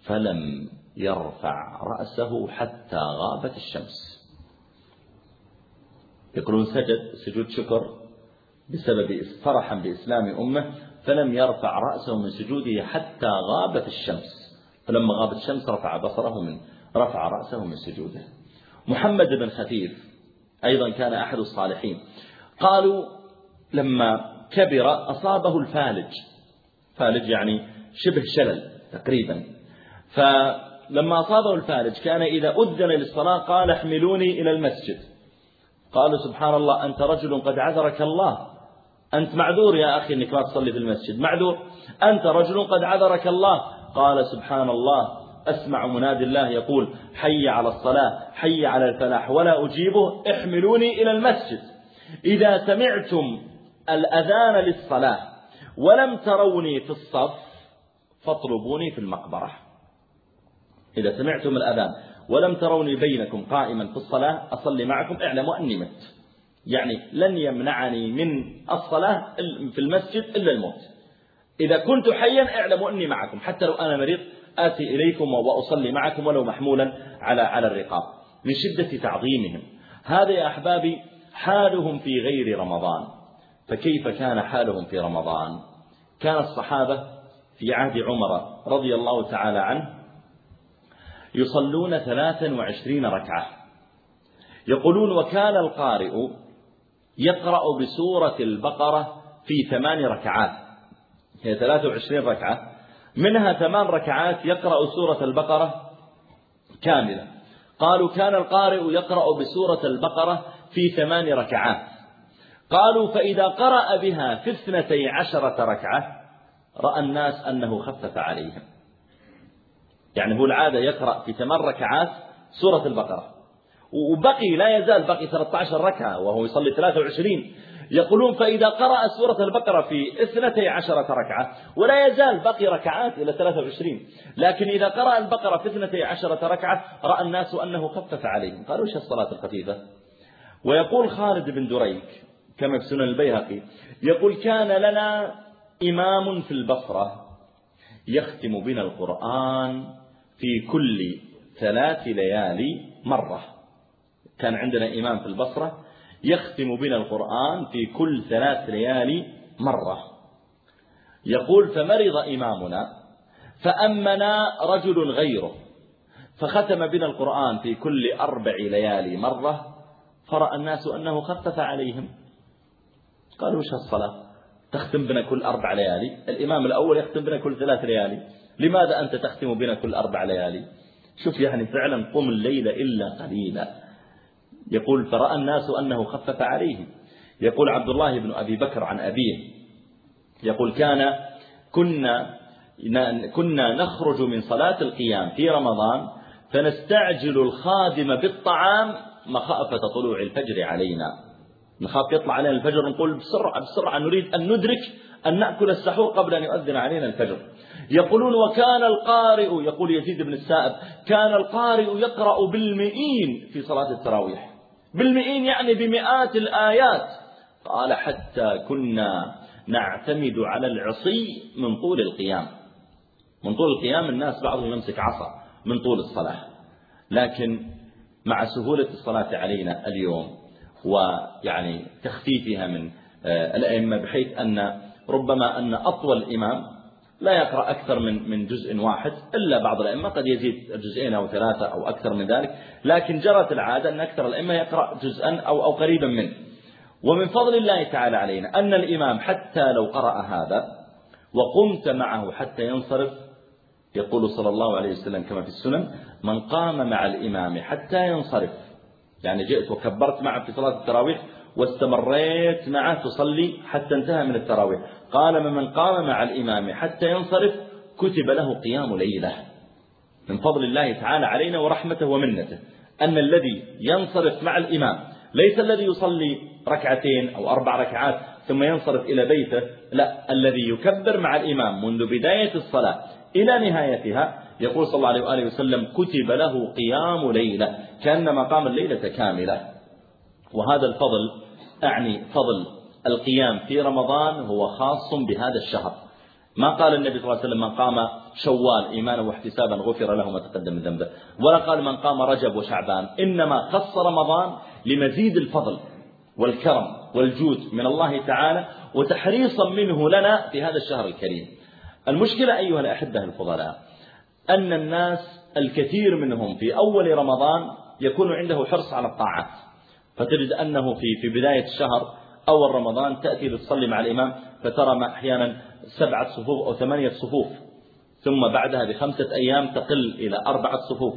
فلم يرفع رأسه حتى غابت الشمس. يقولون سجد سجود شكر بسبب فرحا بإسلام أمة فلم يرفع رأسه من سجوده حتى غابت الشمس. فلما غابت الشمس رفع بصره من رفع رأسه من سجوده. محمد بن خفيف أيضا كان أحد الصالحين. قالوا لما كبر أصابه الفالج. فالج يعني شبه شلل تقريبا. فلما أصابه الفالج كان إذا أذن للصلاة قال احملوني إلى المسجد. قالوا سبحان الله أنت رجل قد عذرك الله. أنت معذور يا أخي أنك ما تصلي في المسجد. معذور. أنت رجل قد عذرك الله. قال سبحان الله. أسمع منادي الله يقول حي على الصلاة حي على الفلاح ولا أجيبه. احملوني إلى المسجد. إذا سمعتم الأذان للصلاة ولم تروني في الصف فاطلبوني في المقبرة. إذا سمعتم الأذان ولم تروني بينكم قائما في الصلاة أصلي معكم اعلموا أني مت. يعني لن يمنعني من الصلاة في المسجد إلا الموت. إذا كنت حيا اعلموا أني معكم حتى لو أنا مريض آتي إليكم وأصلي معكم ولو محمولا على على الرقاب من شدة تعظيمهم. هذا يا أحبابي حالهم في غير رمضان. فكيف كان حالهم في رمضان؟ كان الصحابة في عهد عمر رضي الله تعالى عنه يصلون ثلاثا وعشرين ركعة. يقولون وكان القارئ يقرأ بسورة البقرة في ثمان ركعات. هي ثلاثة وعشرين ركعة. منها ثمان ركعات يقرأ سورة البقرة كاملة. قالوا كان القارئ يقرأ بسورة البقرة في ثمان ركعات. قالوا فإذا قرأ بها في اثنتي عشرة ركعة رأى الناس أنه خفف عليهم. يعني هو العادة يقرأ في ثمان ركعات سورة البقرة. وبقي لا يزال بقي 13 ركعة وهو يصلي 23 يقولون فإذا قرأ سورة البقرة في اثنتي عشرة ركعة ولا يزال باقي ركعات إلى 23 لكن إذا قرأ البقرة في اثنتي عشرة ركعة رأى الناس أنه خفف عليهم. قالوا إيش الصلاة الخفيفة؟ ويقول خالد بن دريك كما في سنن البيهقي يقول كان لنا إمام في البصرة يختم بنا القرآن في كل ثلاث ليالي مرة. كان عندنا إمام في البصرة يختم بنا القرآن في كل ثلاث ليالي مرة. يقول فمرض إمامنا فأمنا رجل غيره فختم بنا القرآن في كل أربع ليالي مرة فرأى الناس أنه خفف عليهم. قالوا وش الصلاة تختم بنا كل أربع ليالي. الإمام الأول يختم بنا كل ثلاث ليالي. لماذا أنت تختم بنا كل أربع ليالي؟ شوف يعني فعلا قم الليل إلا قليلا. يقول فرأى الناس أنه خفف عليهم. يقول عبد الله بن أبي بكر عن أبيه. يقول كان كنا كنا نخرج من صلاة القيام في رمضان فنستعجل الخادم بالطعام مخافة طلوع الفجر علينا. نخاف يطلع علينا الفجر نقول بسرعة بسرعة نريد أن ندرك أن نأكل السحور قبل أن يؤذن علينا الفجر. يقولون وكان القارئ يقول يزيد بن السائب كان القارئ يقرأ بالمئين في صلاة التراويح. بالمئين يعني بمئات الآيات. قال حتى كنا نعتمد على العصي من طول القيام. من طول القيام الناس بعضهم يمسك عصا من طول الصلاة، لكن مع سهولة الصلاة علينا اليوم ويعني تخفيفها من آه، الأئمة بحيث أن ربما أن أطول إمام لا يقرأ أكثر من من جزء واحد إلا بعض الأئمة. قد يزيد جزئين أو ثلاثة أو أكثر من ذلك. لكن جرت العادة أن أكثر الأئمة يقرأ جزءا أو أو قريبا منه. ومن فضل الله تعالى علينا أن الإمام حتى لو قرأ هذا وقمت معه حتى ينصرف يقول صلى الله عليه وسلم كما في السنن من قام مع الإمام حتى ينصرف. يعني جئت وكبرت معه في صلاة التراويح واستمريت معه تصلي حتى انتهى من التراويح. قال من قام مع الإمام حتى ينصرف كتب له قيام ليلة. من فضل الله تعالى علينا ورحمته ومنته. أن الذي ينصرف مع الإمام ليس الذي يصلي ركعتين أو أربع ركعات ثم ينصرف إلى بيته لا الذي يكبر مع الإمام منذ بداية الصلاة إلى نهايتها. يقول صلى الله عليه وآله وسلم كتب له قيام ليلة كأنما قام الليلة كاملة. وهذا الفضل أعني فضل القيام في رمضان هو خاص بهذا الشهر. ما قال النبي صلى الله عليه وسلم من قام شوال إيمانا واحتسابا غفر له ما تقدم من ذنبه. ولا قال من قام رجب وشعبان. إنما خص رمضان لمزيد الفضل والكرم والجود من الله تعالى وتحريصا منه لنا في هذا الشهر الكريم. المشكلة أيها الأحبة الفضلاء أن الناس الكثير منهم في أول رمضان يكون عنده حرص على الطاعات فتجد أنه في في بداية الشهر أول رمضان تأتي لتصلي مع الإمام فترى أحيانا سبعة صفوف أو ثمانية صفوف ثم بعدها بخمسة أيام تقل إلى أربعة صفوف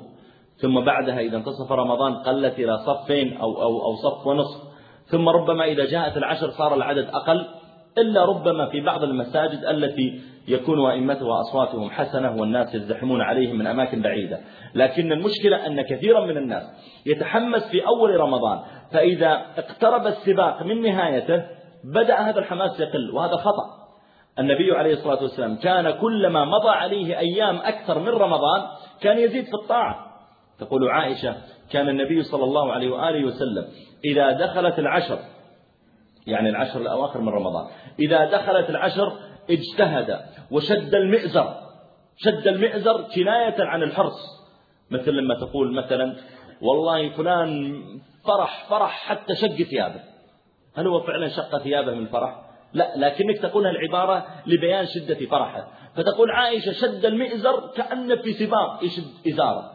ثم بعدها إذا انتصف رمضان قلت إلى صفين أو, أو, أو صف ونصف ثم ربما إذا جاءت العشر صار العدد أقل إلا ربما في بعض المساجد التي يكون أئمتها أصواتهم حسنة والناس يزدحمون عليهم من أماكن بعيدة. لكن المشكلة أن كثيرا من الناس يتحمس في أول رمضان فإذا اقترب السباق من نهايته بدأ هذا الحماس يقل وهذا خطأ. النبي عليه الصلاة والسلام كان كلما مضى عليه أيام أكثر من رمضان كان يزيد في الطاعة. تقول عائشة كان النبي صلى الله عليه وآله وسلم إذا دخلت العشر يعني العشر الأواخر من رمضان إذا دخلت العشر اجتهد وشد المئزر شد المئزر كناية عن الحرص. مثل لما تقول مثلا والله فلان فرح فرح حتى شق ثيابه. هل هو فعلا شق ثيابه من الفرح لا لكنك تقولها العبارة لبيان شدة فرحه. فتقول عائشة شد المئزر كأن في سباق يشد إزاره.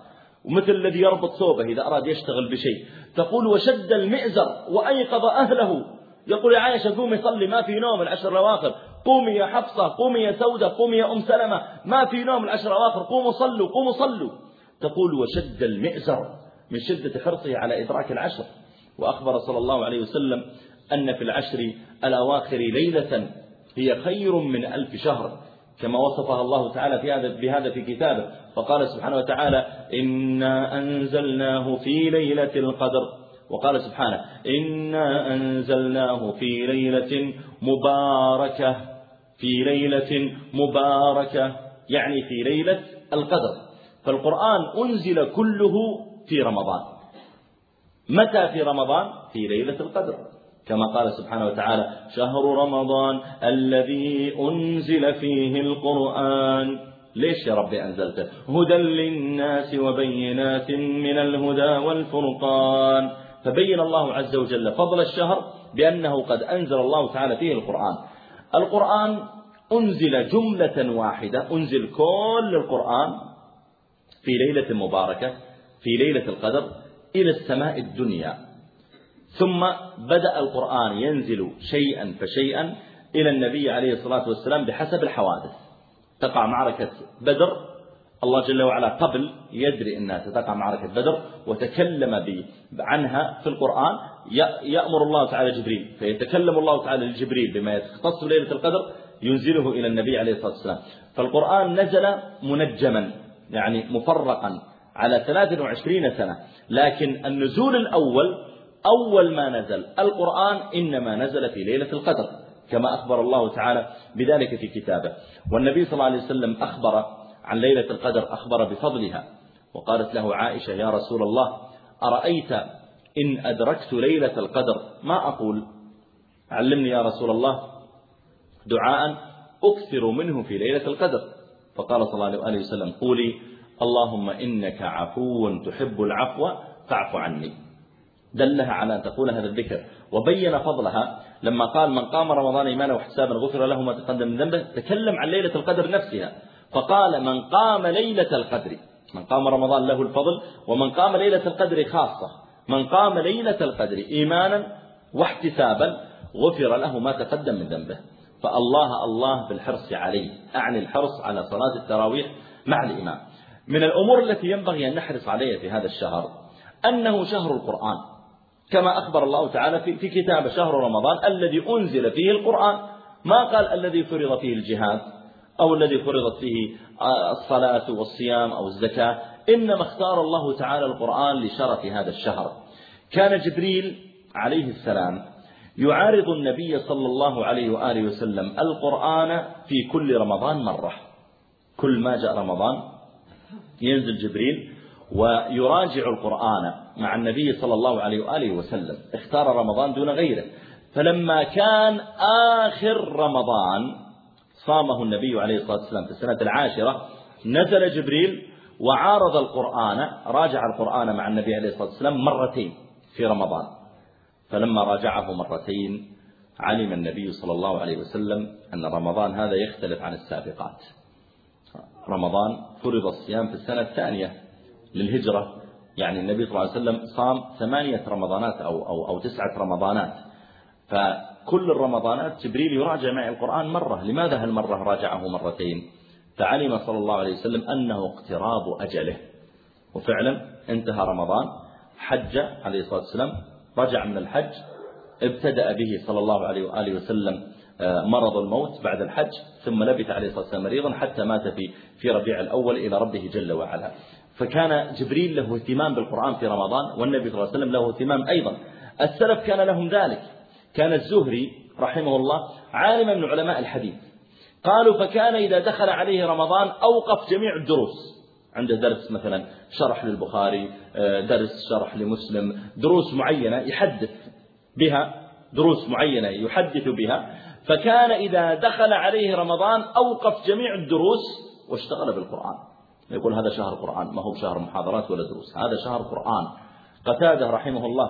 ومثل الذي يربط ثوبه إذا أراد يشتغل بشيء. تقول وشد المئزر وأيقظ أهله. يقول يا عائشة قومي صلي ما في نوم العشر الأواخر. قومي يا حفصة قومي يا سودة قومي يا أم سلمة. ما في نوم العشر الأواخر. قوموا صلوا قوموا صلوا. تقول وشد المئزر من شدة حرصه على إدراك العشر. وأخبر صلى الله عليه وسلم أن في العشر الأواخر ليلة هي خير من ألف شهر كما وصفها الله تعالى في هذا بهذا في كتابه. فقال سبحانه وتعالى إنا أنزلناه في ليلة القدر. وقال سبحانه إنا أنزلناه في ليلة مباركة في ليلة مباركة يعني في ليلة القدر. فالقرآن أنزل كله في رمضان. متى في رمضان؟ في ليلة القدر. كما قال سبحانه وتعالى شهر رمضان الذي أنزل فيه القرآن. ليش يا ربي أنزلته؟ هدى للناس وبينات من الهدى والفرقان. فبين الله عز وجل فضل الشهر بأنه قد أنزل الله تعالى فيه القرآن. القرآن أنزل جملة واحدة أنزل كل القرآن في ليلة مباركة في ليلة القدر إلى السماء الدنيا. ثم بدأ القرآن ينزل شيئا فشيئا إلى النبي عليه الصلاة والسلام بحسب الحوادث. تقع معركة بدر الله جل وعلا قبل يدري أنها ستقع معركة بدر وتكلم عنها في القرآن يأمر الله تعالى جبريل فيتكلم الله تعالى لجبريل بما يختص ليلة القدر ينزله إلى النبي عليه الصلاة والسلام. فالقرآن نزل منجما يعني مفرقا على 23 سنة لكن النزول الأول أول ما نزل القرآن إنما نزل في ليلة القدر كما أخبر الله تعالى بذلك في كتابه. والنبي صلى الله عليه وسلم أخبر عن ليلة القدر أخبر بفضلها وقالت له عائشة يا رسول الله أرأيت إن أدركت ليلة القدر؟ ما أقول؟ علمني يا رسول الله دعاء أكثر منه في ليلة القدر. فقال صلى الله عليه وسلم قولي اللهم إنك عفو تحب العفو فاعف عني. دلها على أن تقول هذا الذكر وبين فضلها لما قال من قام رمضان إيمانا واحتسابا غفر له ما تقدم من ذنبه تكلم عن ليلة القدر نفسها. فقال من قام ليلة القدر. من قام رمضان له الفضل ومن قام ليلة القدر خاصة. من قام ليلة القدر إيمانا واحتسابا غفر له ما تقدم من ذنبه. فالله الله بالحرص عليه. أعني الحرص على صلاة التراويح مع الإمام. من الأمور التي ينبغي أن نحرص عليها في هذا الشهر أنه شهر القرآن. كما أخبر الله تعالى في, كتاب شهر رمضان الذي أنزل فيه القرآن. ما قال الذي فرض فيه الجهاد؟ أو الذي فرضت فيه الصلاة والصيام أو الزكاة إنما اختار الله تعالى القرآن لشرف هذا الشهر. كان جبريل عليه السلام يعارض النبي صلى الله عليه وآله وسلم القرآن في كل رمضان مرة. كل ما جاء رمضان ينزل جبريل ويراجع القرآن مع النبي صلى الله عليه وآله وسلم. اختار رمضان دون غيره. فلما كان آخر رمضان صامه النبي عليه الصلاة والسلام في السنة العاشرة نزل جبريل وعارض القرآن راجع القرآن مع النبي عليه الصلاة والسلام مرتين في رمضان. فلما راجعه مرتين علم النبي صلى الله عليه وسلم أن رمضان هذا يختلف عن السابقات. رمضان فرض الصيام في السنة الثانية للهجرة يعني النبي صلى الله عليه وسلم صام ثمانية رمضانات أو, أو, أو تسعة رمضانات. فكل الرمضانات جبريل يراجع معي القرآن مرة. لماذا هالمرة راجعه مرتين؟ فعلم صلى الله عليه وسلم أنه اقتراب أجله. وفعلا انتهى رمضان. حج عليه الصلاة والسلام رجع من الحج ابتدأ به صلى الله عليه وآله وسلم آه، مرض الموت بعد الحج ثم لبث عليه الصلاة والسلام مريضا حتى مات في في ربيع الأول إلى ربه جل وعلا. فكان جبريل له اهتمام بالقرآن في رمضان والنبي صلى الله عليه وسلم له اهتمام أيضا. السلف كان لهم ذلك. كان الزهري رحمه الله عالما من علماء الحديث. قالوا فكان إذا دخل عليه رمضان أوقف جميع الدروس. عنده درس مثلا شرح للبخاري آه، درس شرح لمسلم دروس معينة يحدث بها دروس معينة يحدث بها. فكان إذا دخل عليه رمضان أوقف جميع الدروس واشتغل بالقرآن. يقول هذا شهر قرآن ما هو شهر محاضرات ولا دروس هذا شهر قرآن. قتادة رحمه الله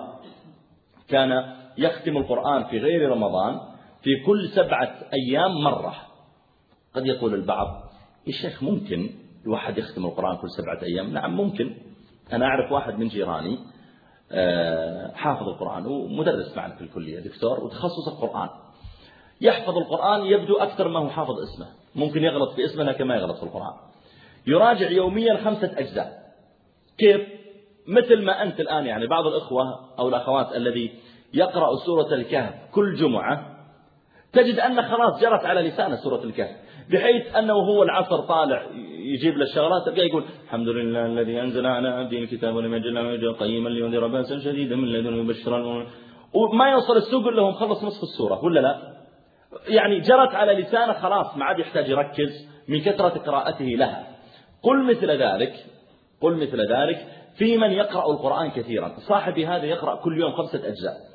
كان يختم القرآن في غير رمضان في كل سبعة أيام مرة. قد يقول البعض يا شيخ ممكن الواحد يختم القرآن كل سبعة أيام؟ نعم ممكن. أنا أعرف واحد من جيراني آه، حافظ القرآن ومدرس معنا في الكلية دكتور وتخصص القرآن. يحفظ القرآن يبدو أكثر ما هو حافظ اسمه. ممكن يغلط في اسمه كما يغلط في القرآن. يراجع يوميا خمسة أجزاء. كيف؟ مثل ما أنت الآن يعني بعض الإخوة أو الأخوات الذي يقرأ سورة الكهف كل جمعة تجد أن خلاص جرت على لسانه سورة الكهف بحيث أنه هو العصر طالع يجيب له الشغلات تلقاه يقول الحمد لله الذي أنزل على عبده الكتاب ولم يجعل له قيما لينذر بأسا شديدا من لدنه يبشر وما يوصل السوق إلا هو مخلص نصف السورة ولا لا؟ يعني جرت على لسانه خلاص ما عاد يحتاج يركز من كثرة قراءته لها. قل مثل ذلك قل مثل ذلك في من يقرأ القرآن كثيرا. صاحبي هذا يقرأ كل يوم خمسة أجزاء.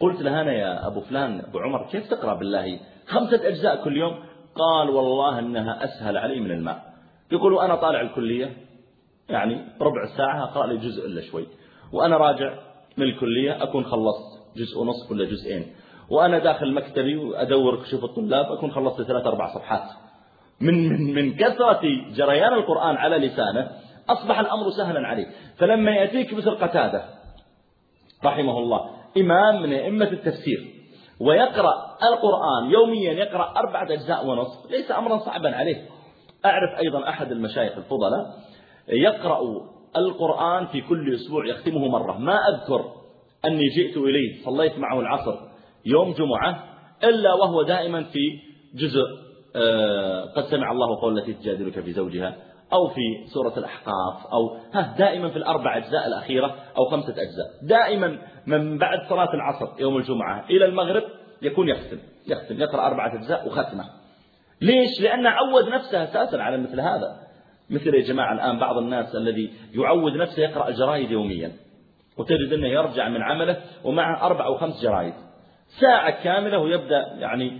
قلت له أنا يا أبو فلان أبو عمر كيف تقرأ بالله؟ خمسة أجزاء كل يوم. قال والله أنها أسهل علي من الماء. يقول أنا طالع الكلية يعني ربع ساعة أقرأ لي جزء إلا شوي. وأنا راجع من الكلية أكون خلصت جزء ونصف ولا جزئين. وأنا داخل مكتبي وأدور كشوف الطلاب أكون خلصت ثلاث أربع صفحات. من, من, من كثرة جريان القرآن على لسانه أصبح الأمر سهلا عليه. فلما يأتيك مثل قتادة رحمه الله إمام من أئمة التفسير ويقرأ القرآن يوميا يقرأ أربعة أجزاء ونصف ليس أمرا صعبا عليه. أعرف أيضا أحد المشايخ الفضلاء يقرأ القرآن في كل أسبوع يختمه مرة. ما أذكر أني جئت إليه صليت معه العصر يوم جمعة إلا وهو دائما في جزء آه، قد سمع الله قول التي تجادلك في زوجها. أو في سورة الأحقاف أو ها دائما في الأربع أجزاء الأخيرة أو خمسة أجزاء. دائما من بعد صلاة العصر يوم الجمعة إلى المغرب يكون يختم يختم يقرأ أربعة أجزاء وختمة. ليش؟ لأنه عود نفسه أساسا على مثل هذا. مثل يا جماعة الآن بعض الناس الذي يعود نفسه يقرأ الجرايد يوميا وتجد أنه يرجع من عمله ومعه أربع أو خمس جرايد ساعة كاملة ويبدأ يعني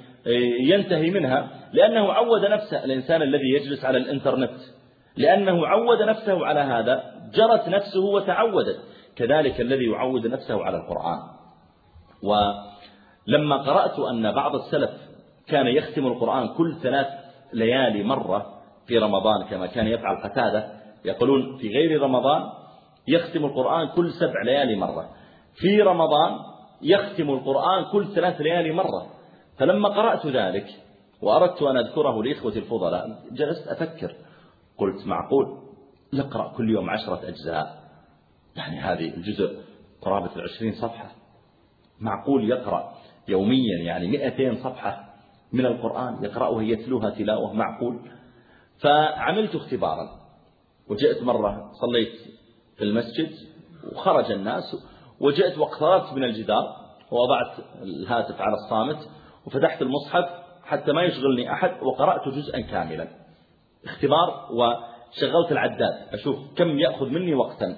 ينتهي منها لأنه عود نفسه الإنسان الذي يجلس على الإنترنت. لأنه عود نفسه على هذا جرت نفسه وتعودت. كذلك الذي يعود نفسه على القرآن. ولما قرأت أن بعض السلف كان يختم القرآن كل ثلاث ليالي مرة في رمضان كما كان يفعل قتادة يقولون في غير رمضان يختم القرآن كل سبع ليالي مرة. في رمضان يختم القرآن كل ثلاث ليالي مرة. فلما قرأت ذلك وأردت أن أذكره لإخوة الفضلاء جلست أفكر. قلت معقول. يقرأ كل يوم عشرة أجزاء. يعني هذه الجزء قرابة العشرين صفحة. معقول يقرأ يوميا يعني مئتين صفحة من القرآن يقرأها يتلوها تلاوة معقول. فعملت اختبارا. وجئت مرة صليت في المسجد وخرج الناس وجئت واقتربت من الجدار ووضعت الهاتف على الصامت وفتحت المصحف حتى ما يشغلني أحد وقرأت جزءا كاملا. اختبار وشغلت العداد. أشوف كم يأخذ مني وقتا.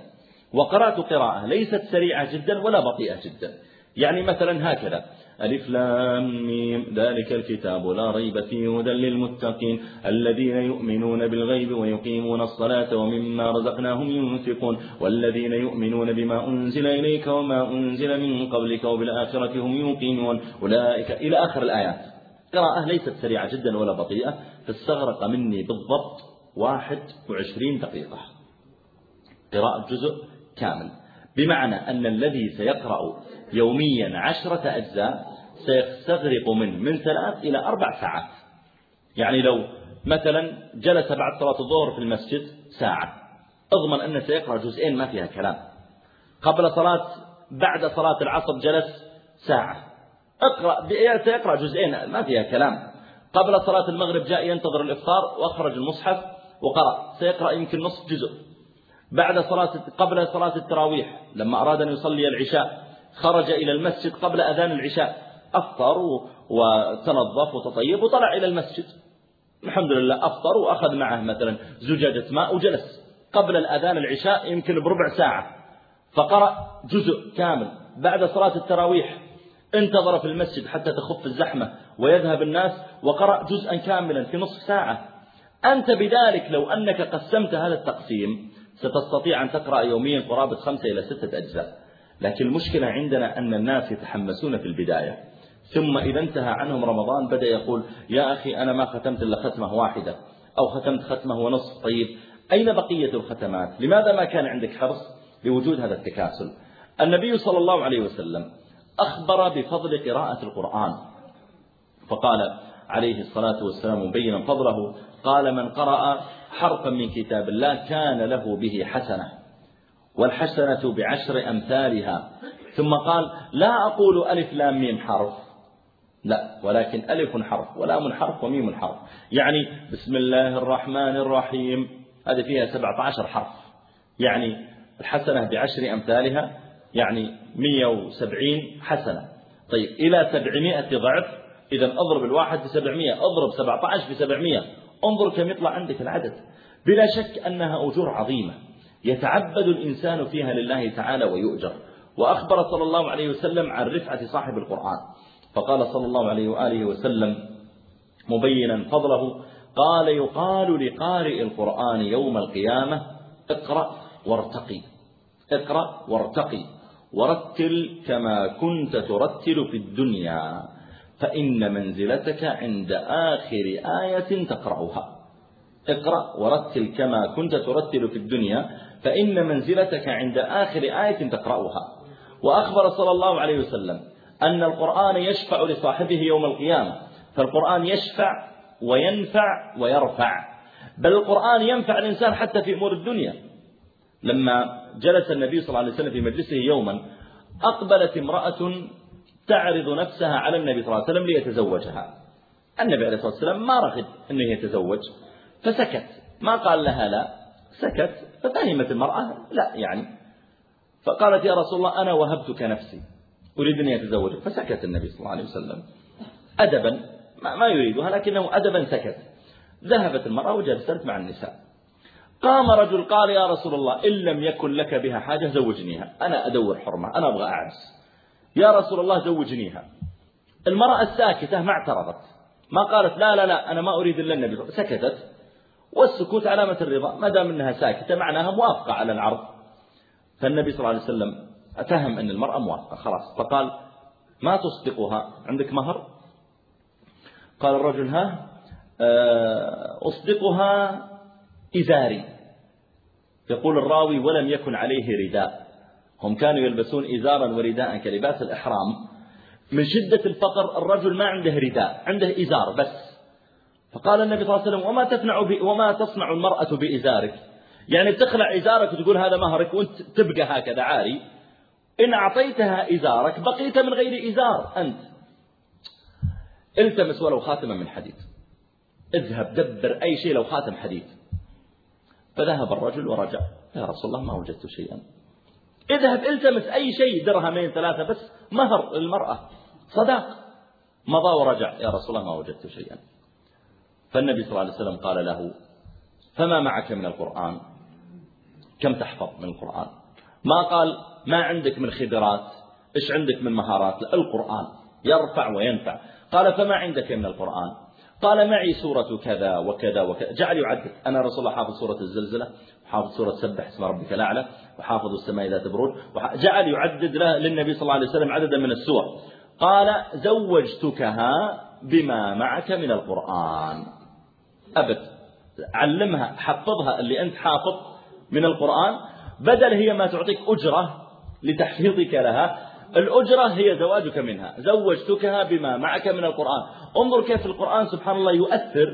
وقرأت قراءة. ليست سريعة جدا ولا بطيئة جدا. يعني مثلا هكذا. ألف لام ميم. ذلك الكتاب لا ريب فيه هدى للمتقين. الذين يؤمنون بالغيب ويقيمون الصلاة ومما رزقناهم ينفقون. والذين يؤمنون بما أنزل إليك وما أنزل من قبلك وبالآخرة هم يوقنون. أولئك إلى آخر الآيات. قراءة ليست سريعة جدا ولا بطيئة فاستغرق مني بالضبط واحد وعشرين دقيقة. قراءة جزء كامل. بمعنى أن الذي سيقرأ يوميا عشرة أجزاء سيستغرق منه من ثلاث إلى أربع ساعات. يعني لو مثلا جلس بعد صلاة الظهر في المسجد ساعة أضمن أنه سيقرأ جزئين ما فيها كلام. قبل صلاة بعد صلاة العصر جلس ساعة. اقرأ سيقرأ جزئين ما فيها كلام. قبل صلاة المغرب جاء ينتظر الإفطار وأخرج المصحف وقرأ سيقرأ يمكن نصف جزء. بعد صلاة قبل صلاة التراويح لما أراد أن يصلي العشاء خرج إلى المسجد قبل أذان العشاء. أفطر وتنظف وتطيب وطلع إلى المسجد. الحمد لله أفطر وأخذ معه مثلا زجاجة ماء وجلس. قبل الأذان العشاء يمكن بربع ساعة. فقرأ جزء كامل. بعد صلاة التراويح انتظر في المسجد حتى تخف الزحمة ويذهب الناس وقرأ جزءا كاملا في نصف ساعة. أنت بذلك لو أنك قسمت هذا التقسيم ستستطيع أن تقرأ يوميا قرابة خمسة إلى ستة أجزاء. لكن المشكلة عندنا أن الناس يتحمسون في البداية. ثم إذا انتهى عنهم رمضان بدأ يقول يا أخي أنا ما ختمت إلا ختمة واحدة أو ختمت ختمة ونصف. طيب أين بقية الختمات؟ لماذا ما كان عندك حرص لوجود هذا التكاسل؟ النبي صلى الله عليه وسلم أخبر بفضل قراءة القرآن. فقال عليه الصلاة والسلام مبينا فضله قال من قرأ حرفا من كتاب الله كان له به حسنة والحسنة بعشر أمثالها. ثم قال لا أقول ألف لام ميم حرف. لا ولكن ألف حرف ولام حرف وميم حرف. يعني بسم الله الرحمن الرحيم هذه فيها سبعة عشر حرف. يعني الحسنة بعشر أمثالها يعني مية وسبعين حسنة. طيب إلى سبعمائة ضعف إذا أضرب الواحد في سبعمائة أضرب سبعة عشر في سبعمائة انظر كم يطلع عندك العدد. بلا شك أنها أجور عظيمة. يتعبد الإنسان فيها لله تعالى ويؤجر. وأخبر صلى الله عليه وسلم عن رفعة صاحب القرآن. فقال صلى الله عليه وآله وسلم مبينا فضله قال يقال لقارئ القرآن يوم القيامة اقرأ وارتقي. اقرأ وارتقي. ورتل كما كنت ترتل في الدنيا فإن منزلتك عند آخر آية تقرأها. اقرأ ورتل كما كنت ترتل في الدنيا فإن منزلتك عند آخر آية تقرأها. وأخبر صلى الله عليه وسلم أن القرآن يشفع لصاحبه يوم القيامة. فالقرآن يشفع وينفع ويرفع. بل القرآن ينفع الإنسان حتى في أمور الدنيا. لما جلس النبي صلى الله عليه وسلم في مجلسه يوما أقبلت امرأة تعرض نفسها على النبي صلى الله عليه وسلم ليتزوجها. النبي عليه الصلاة والسلام ما رغب أنه يتزوج فسكت. ما قال لها لا سكت. ففهمت المرأة لا يعني. فقالت يا رسول الله أنا وهبتك نفسي. أريد أن يتزوج. فسكت النبي صلى الله عليه وسلم. أدبا ما يريدها لكنه أدبا سكت. ذهبت المرأة وجلست مع النساء. قام رجل قال يا رسول الله إن لم يكن لك بها حاجة زوجنيها. أنا أدور حرمة أنا أبغى أعرس يا رسول الله زوجنيها. المرأة الساكتة ما اعترضت. ما قالت لا لا لا أنا ما أريد إلا النبي. سكتت. والسكوت علامة الرضا. ما دام أنها ساكتة معناها موافقة على العرض. فالنبي صلى الله عليه وسلم أتهم أن المرأة موافقة. خلاص. فقال ما تصدقها؟ عندك مهر؟ قال الرجل ها آه، أصدقها إزاري. يقول الراوي ولم يكن عليه رداء. هم كانوا يلبسون إزارا ورداء كلباس الإحرام. من شدة الفقر الرجل ما عنده رداء عنده إزار بس. فقال النبي صلى الله عليه وسلم وما تصنع وما تصنع المرأة بإزارك؟ يعني تخلع إزارك وتقول هذا مهرك وانت تبقى هكذا عاري. إن أعطيتها إزارك بقيت من غير إزار أنت. التمس ولو خاتما من حديد. اذهب دبر أي شيء لو خاتم حديد. فذهب الرجل ورجع. يا رسول الله ما وجدت شيئا. اذهب التمس أي شيء درهمين ثلاثة بس مهر المرأة صداق. مضى ورجع. يا رسول الله ما وجدت شيئا. فالنبي صلى الله عليه وسلم قال له فما معك من القرآن؟ كم تحفظ من القرآن؟ ما قال ما عندك من خبرات؟ إيش عندك من مهارات؟ القرآن يرفع وينفع. قال فما عندك من القرآن؟ قال معي سورة كذا وكذا وكذا. جعل يعدد. أنا رسول الله حافظ سورة الزلزلة وحافظ سورة سبح اسم ربك الأعلى وحافظ السماء ذات بروج جعل يعدد للنبي صلى الله عليه وسلم عددا من السور. قال زوجتكها بما معك من القرآن. أبد. علمها حفظها اللي أنت حافظ من القرآن. بدل هي ما تعطيك أجرة لتحفيظك لها الأجرة هي زواجك منها. زوجتكها بما معك من القرآن. انظر كيف القرآن سبحان الله يؤثر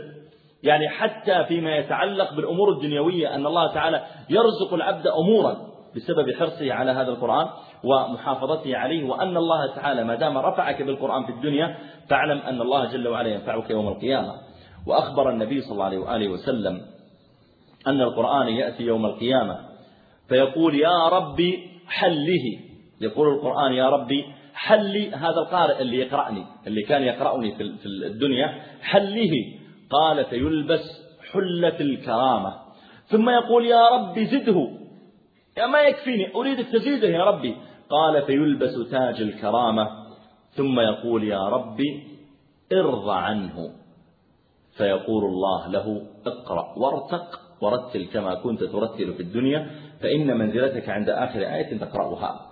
يعني حتى فيما يتعلق بالأمور الدنيوية أن الله تعالى يرزق العبد أمورا بسبب حرصه على هذا القرآن ومحافظته عليه وأن الله تعالى ما دام رفعك بالقرآن في الدنيا فاعلم أن الله جل وعلا ينفعك يوم القيامة. وأخبر النبي صلى الله عليه وآله وسلم أن القرآن يأتي يوم القيامة فيقول يا ربي حله يقول القرآن يا ربي حلي هذا القارئ اللي يقرأني اللي كان يقرأني في الدنيا حله قال فيلبس حلة الكرامة. ثم يقول يا ربي زده. يا ما يكفيني أريدك تزيده يا ربي. قال فيلبس تاج الكرامة. ثم يقول يا ربي ارضى عنه. فيقول الله له اقرأ وارتق ورتل كما كنت ترتل في الدنيا فإن منزلتك عند آخر آية تقرأها.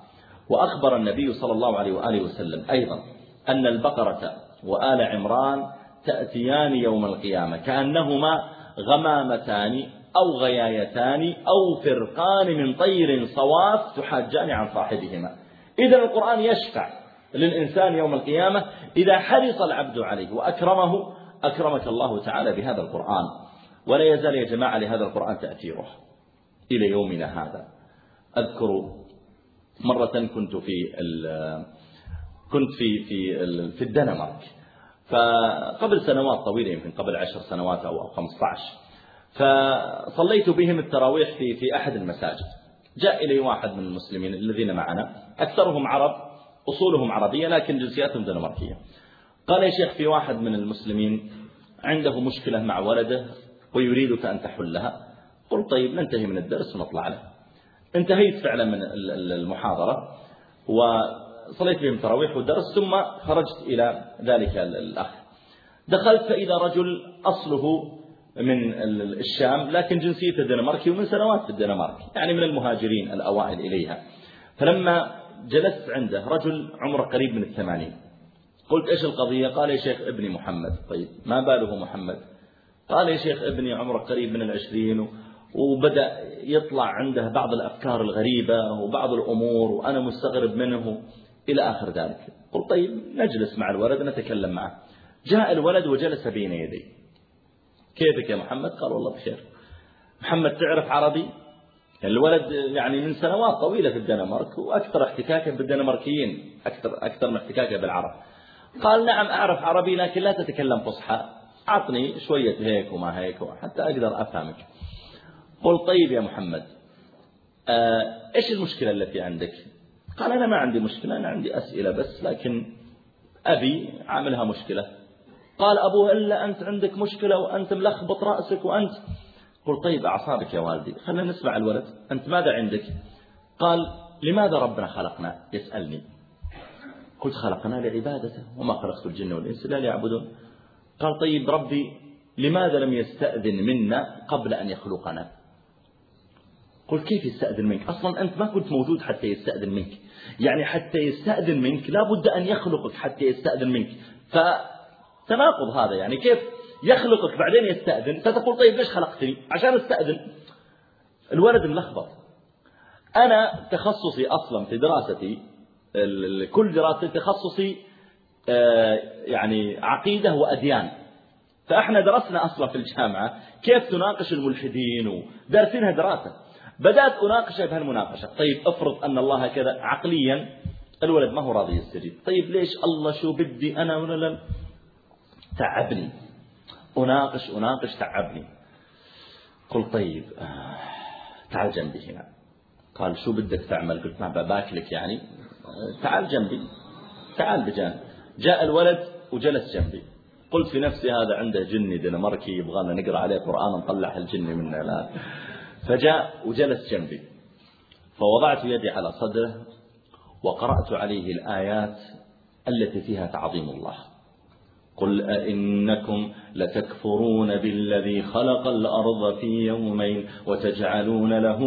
وأخبر النبي صلى الله عليه وآله وسلم أيضا أن البقرة وآل عمران تأتيان يوم القيامة كأنهما غمامتان أو غيايتان أو فرقان من طير صواف تحاجان عن صاحبهما. إذا القرآن يشفع للإنسان يوم القيامة إذا حرص العبد عليه وأكرمه أكرمك الله تعالى بهذا القرآن. ولا يزال يا جماعة لهذا القرآن تأثيره إلى يومنا هذا. أذكر مرة كنت في كنت في في في الدنمارك. فقبل سنوات طويلة يمكن قبل عشر سنوات أو 15 فصليت بهم التراويح في في أحد المساجد. جاء إلي واحد من المسلمين الذين معنا. أكثرهم عرب أصولهم عربية لكن جنسياتهم دنماركية. قال يا شيخ في واحد من المسلمين عنده مشكلة مع ولده ويريدك أن تحلها. قل طيب ننتهي من الدرس ونطلع له. انتهيت فعلا من المحاضرة وصليت بهم تراويح والدرس ثم خرجت إلى ذلك الأخ. دخلت فإذا رجل أصله من الشام لكن جنسيته دنماركي ومن سنوات في الدنمارك يعني من المهاجرين الأوائل إليها. فلما جلست عنده رجل عمره قريب من الثمانين قلت إيش القضية؟ قال يا شيخ ابني محمد. طيب ما باله محمد؟ قال يا شيخ ابني عمره قريب من العشرين وبدأ يطلع عنده بعض الأفكار الغريبة وبعض الأمور وأنا مستغرب منه إلى آخر ذلك. قلت طيب نجلس مع الولد نتكلم معه. جاء الولد وجلس بين يدي. كيفك يا محمد؟ قال والله بخير. محمد تعرف عربي؟ الولد يعني من سنوات طويلة في الدنمارك وأكثر احتكاكا بالدنماركيين أكثر, أكثر من احتكاكا بالعرب. قال نعم أعرف عربي لكن لا تتكلم فصحى. أعطني شوية هيك وما هيك حتى أقدر أفهمك. قل طيب يا محمد. آه إيش المشكلة التي عندك؟ قال أنا ما عندي مشكلة أنا عندي أسئلة بس لكن أبي عاملها مشكلة. قال أبوه إلا أنت عندك مشكلة وأنت ملخبط رأسك وأنت. قل طيب أعصابك يا والدي. خلينا نسمع الولد. أنت ماذا عندك؟ قال لماذا ربنا خلقنا؟ يسألني. قلت خلقنا لعبادته وما خلقت الجن والإنس لا ليعبدون. قال طيب ربي لماذا لم يستأذن منا قبل أن يخلقنا؟ قلت كيف يستأذن منك؟ أصلا أنت ما كنت موجود حتى يستأذن منك. يعني حتى يستأذن منك لا بد أن يخلقك حتى يستأذن منك. فتناقض هذا يعني كيف يخلقك بعدين يستأذن؟ فتقول طيب ليش خلقتني؟ عشان أستأذن. الولد ملخبط. أنا تخصصي أصلا في دراستي كل دراستي تخصصي آه، يعني عقيدة وأديان. فإحنا درسنا أصلا في الجامعة كيف تناقش الملحدين ودارسينها دراسة. بدأت أناقشة بهالمناقشة طيب افرض أن الله كذا عقليا الولد ما هو راضي يستجيب. طيب ليش الله شو بدي أنا ولا تعبني. أناقش أناقش تعبني. قلت طيب آه، تعال جنبي هنا. قال شو بدك تعمل؟ قلت ما باكلك يعني. تعال جنبي. تعال بجانب جاء الولد وجلس جنبي. قلت في نفسي هذا عنده جني دنماركي يبغانا نقرأ عليه قرآن نطلع الجني منه الآن. فجاء وجلس جنبي فوضعت يدي على صدره وقرأت عليه الآيات التي فيها تعظيم الله. قل أئنكم لتكفرون بالذي خلق الأرض في يومين وتجعلون له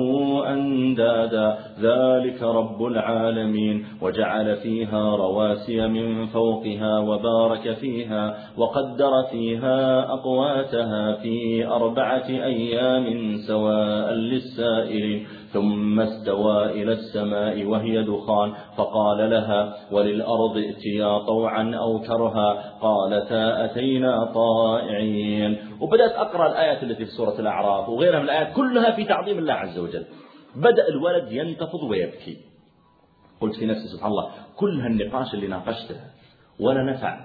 أندادا. ذلك رب العالمين. وجعل فيها رواسي من فوقها وبارك فيها وقدر فيها أقواتها في أربعة أيام سواء للسائلين. ثم استوى إلى السماء وهي دخان. فقال لها وللأرض ائتيا طوعا أو كرها. قالتا أتينا طائعين وبدأت أقرأ الآيات التي في سورة الأعراف وغيرها من الآيات كلها في تعظيم الله عز وجل. بدأ الولد ينتفض ويبكي. قلت في نفسي سبحان الله كل هالنقاش اللي ناقشته ولا نفع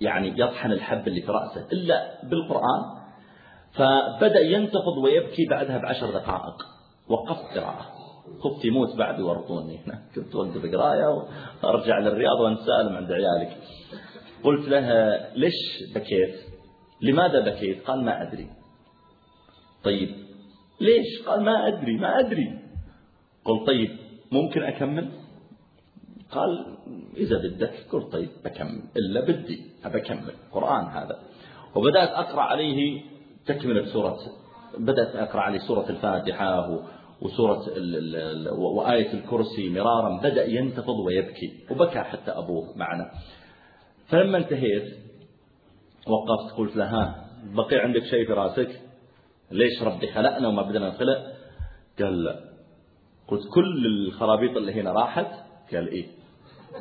يعني يطحن الحب اللي في رأسه إلا بالقرآن. فبدأ ينتفض ويبكي بعدها بعشر دقائق. وقفت قراءة. خفت يموت بعد يورطوني هنا كنت وقف قراية وأرجع للرياض وأنسالم عند عيالك قلت لها ليش بكيت؟ لماذا بكيت؟ قال ما أدري. طيب. ليش؟ قال ما أدري ما أدري. قلت طيب ممكن أكمل؟ قال إذا بدك قلت طيب بكمل. إلا بدي أبكمل. قرآن هذا. وبدأت أقرأ عليه تكملة سورة بدأت أقرأ عليه سورة الفاتحة وسورة وآية الكرسي مرارا. بدأ ينتفض ويبكي. وبكى حتى أبوه معنا. فلما انتهيت وقفت قلت له ها بقي عندك شيء في رأسك؟ ليش ربي خلقنا وما بدنا نخلق قال لا. قلت كل الخرابيط اللي هنا راحت؟ قال إيه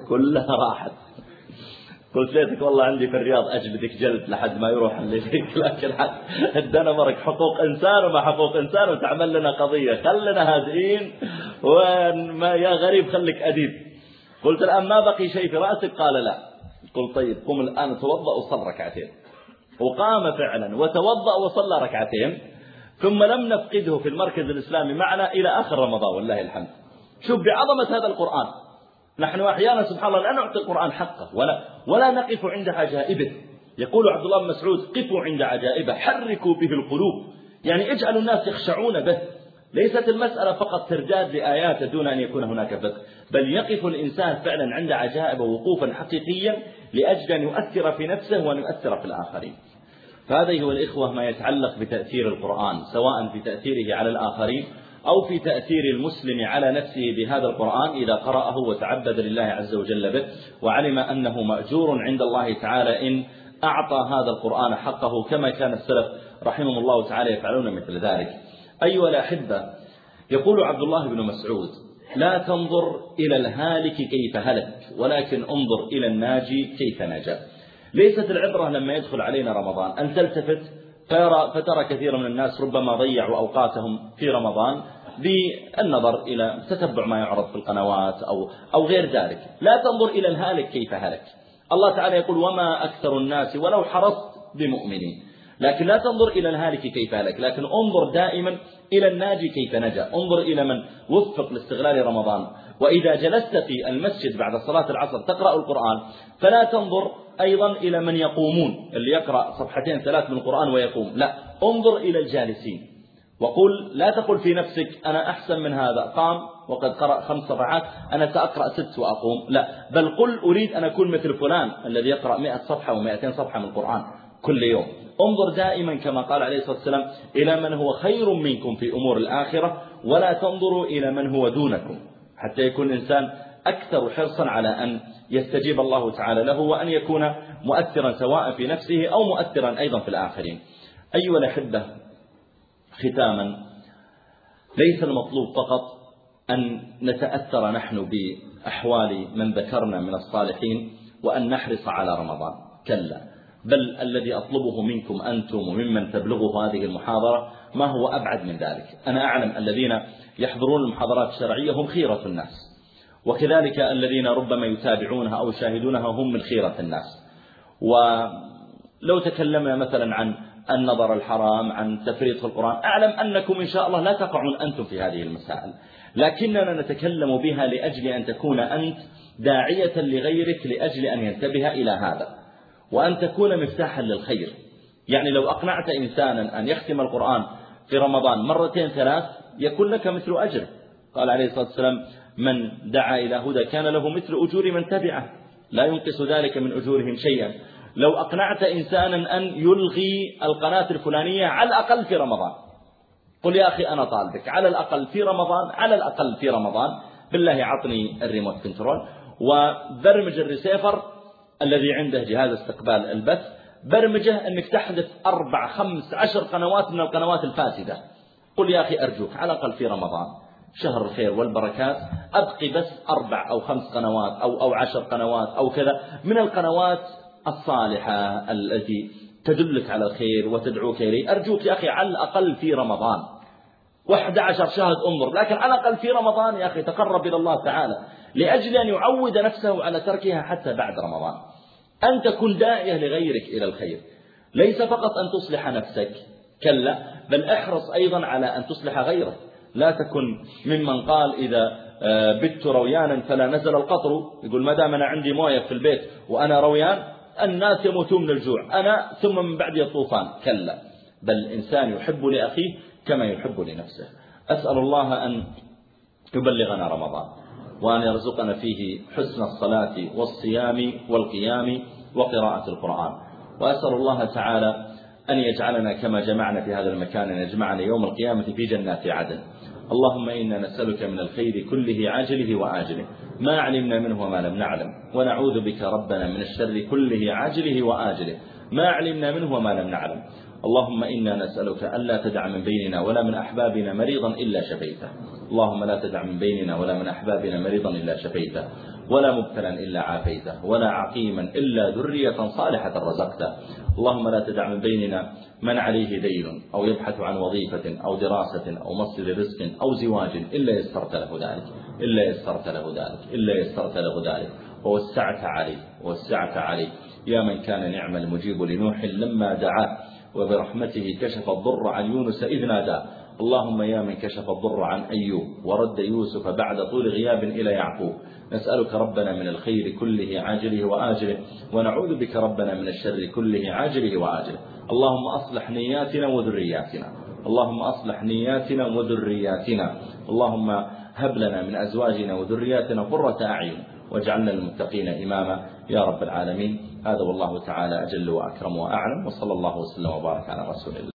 كلها راحت. قلت ليتك والله عندي في الرياض أجلدك جلد لحد ما يروح اللي فيك لكن الدنمارك حقوق إنسان وما حقوق إنسان وتعمل لنا قضية خلنا هادئين وما يا غريب خليك أديب. قلت الآن ما بقي شيء في رأسك؟ قال لا. قلت طيب قم الآن توضأ وصل ركعتين. وقام فعلا وتوضأ وصلى ركعتين ثم لم نفقده في المركز الإسلامي معنا إلى آخر رمضان والله الحمد. شوف بعظمة هذا القرآن. نحن أحيانا سبحان الله لا نعطي القرآن حقه ولا, ولا نقف عند عجائبه. يقول عبد الله بن مسعود قفوا عند عجائبه حركوا به القلوب. يعني اجعلوا الناس يخشعون به. ليست المسألة فقط ترداد لآياته دون أن يكون هناك فقه بل يقف الإنسان فعلا عند عجائبه وقوفا حقيقيا لأجل أن يؤثر في نفسه وأن يؤثر في الآخرين. فهذا هو الإخوة ما يتعلق بتأثير القرآن سواء في تأثيره على الآخرين أو في تأثير المسلم على نفسه بهذا القرآن إذا قرأه وتعبد لله عز وجل به وعلم أنه مأجور عند الله تعالى إن أعطى هذا القرآن حقه كما كان السلف رحمهم الله تعالى يفعلون مثل ذلك. أيها الأحبة يقول عبد الله بن مسعود لا تنظر إلى الهالك كيف هلك ولكن انظر إلى الناجي كيف نجا. ليست العبرة لما يدخل علينا رمضان. أن تلتفت فترى كثير من الناس ربما ضيعوا أوقاتهم في رمضان بالنظر إلى تتبع ما يعرض في القنوات أو, أو غير ذلك. لا تنظر إلى الهالك كيف هلك. الله تعالى يقول وما أكثر الناس ولو حرصت بمؤمنين. لكن لا تنظر إلى الهالك كيف هلك لكن انظر دائما إلى الناجي كيف نجا انظر إلى من وفق لاستغلال رمضان. وإذا جلست في المسجد بعد صلاة العصر تقرأ القرآن فلا تنظر أيضا إلى من يقومون اللي يقرأ صفحتين ثلاث من القرآن ويقوم لا انظر إلى الجالسين. وقل لا تقل في نفسك أنا أحسن من هذا قام وقد قرأ خمس صفحات أنا سأقرأ ست وأقوم لا بل قل أريد أن أكون مثل فلان الذي يقرأ مئة صفحة ومئتين صفحة من القرآن كل يوم. انظر دائما كما قال عليه الصلاة والسلام إلى من هو خير منكم في أمور الآخرة ولا تنظروا إلى من هو دونكم حتى يكون الإنسان أكثر حرصا على أن يستجيب الله تعالى له وأن يكون مؤثرا سواء في نفسه أو مؤثرا أيضا في الآخرين. أيها الأحبة ختاما ليس المطلوب فقط أن نتأثر نحن بأحوال من ذكرنا من الصالحين وأن نحرص على رمضان. كلا. بل الذي أطلبه منكم أنتم وممن تبلغه هذه المحاضرة ما هو أبعد من ذلك؟ أنا أعلم الذين يحضرون المحاضرات الشرعية هم خيرة الناس وكذلك الذين ربما يتابعونها أو يشاهدونها هم من خيرة الناس. ولو تكلمنا مثلا عن النظر الحرام عن تفريط القرآن أعلم أنكم إن شاء الله لا تقعون أنتم في هذه المسائل. لكننا نتكلم بها لأجل أن تكون أنت داعية لغيرك لأجل أن ينتبه إلى هذا. وأن تكون مفتاحا للخير. يعني لو أقنعت إنسانا أن يختم القرآن في رمضان مرتين ثلاث يكون لك مثل أجر. قال عليه الصلاة والسلام من دعا إلى هدى كان له مثل أجور من تبعه. لا ينقص ذلك من أجورهم شيئا. لو أقنعت إنسانا أن يلغي القناة الفلانية على الأقل في رمضان. قل يا أخي أنا طالبك على الأقل في رمضان على الأقل في رمضان. بالله عطني الريموت كنترول. وبرمج الريسيفر الذي عنده جهاز استقبال البث برمجه أنك تحذف أربع خمس عشر قنوات من القنوات الفاسدة. قل يا أخي أرجوك على الأقل في رمضان شهر الخير والبركات أبقي بس أربع أو خمس قنوات أو, أو عشر قنوات أو كذا من القنوات الصالحة التي تدلك على الخير وتدعوك إليه أرجوك يا أخي على الأقل في رمضان. واحد عشر شهد أنظر لكن على الأقل في رمضان يا أخي تقرب إلى الله تعالى. لأجل أن يعود نفسه على تركها حتى بعد رمضان. أن تكون داعية لغيرك إلى الخير. ليس فقط أن تصلح نفسك كلا بل أحرص أيضا على أن تصلح غيرك. لا تكن ممن قال إذا آه، بت رويانا فلا نزل القطر. يقول ما دام أنا عندي موية في البيت وأنا رويان الناس يموتون من الجوع. أنا ثم من بعد الطوفان. كلا. بل الإنسان يحب لأخيه كما يحب لنفسه. أسأل الله أن يبلغنا رمضان. وأن يرزقنا فيه حسن الصلاة والصيام والقيام وقراءة القرآن. وأسأل الله تعالى أن يجعلنا كما جمعنا في هذا المكان أن يجمعنا يوم القيامة في جنات عدن. اللهم إنا نسألك من الخير كله عاجله وآجله. ما علمنا منه وما لم نعلم. ونعوذ بك ربنا من الشر كله عاجله وآجله. ما علمنا منه وما لم نعلم. اللهم إنا نسألك ألا تدع من بيننا ولا من أحبابنا مريضا إلا شفيته. اللهم لا تدع من بيننا ولا من أحبابنا مريضا إلا شفيته ولا مبتلا إلا عافيته ولا عقيما إلا ذرية صالحة رزقته. اللهم لا تدع من بيننا من عليه دين أو يبحث عن وظيفة أو دراسة أو مصدر رزق أو زواج إلا يسرت له ذلك إلا يسرت له ذلك إلا يسرت له ذلك. ووسعت عليه ووسعت عليه. يا من كان نعم المجيب لنوح لما دعاه وبرحمته كشف الضر عن يونس إذ نادى اللهم يا من كشف الضر عن أيوب ورد يوسف بعد طول غياب إلى يعقوب. نسألك ربنا من الخير كله عاجله وآجله ونعوذ بك ربنا من الشر كله عاجله وآجله. اللهم أصلح نياتنا وذرياتنا. اللهم أصلح نياتنا وذرياتنا. اللهم هب لنا من أزواجنا وذرياتنا قرة أعين واجعلنا للمتقين إماما. يا رب العالمين هذا والله تعالى أجل وأكرم وأعلم وصلى الله وسلم وبارك على رسول الله.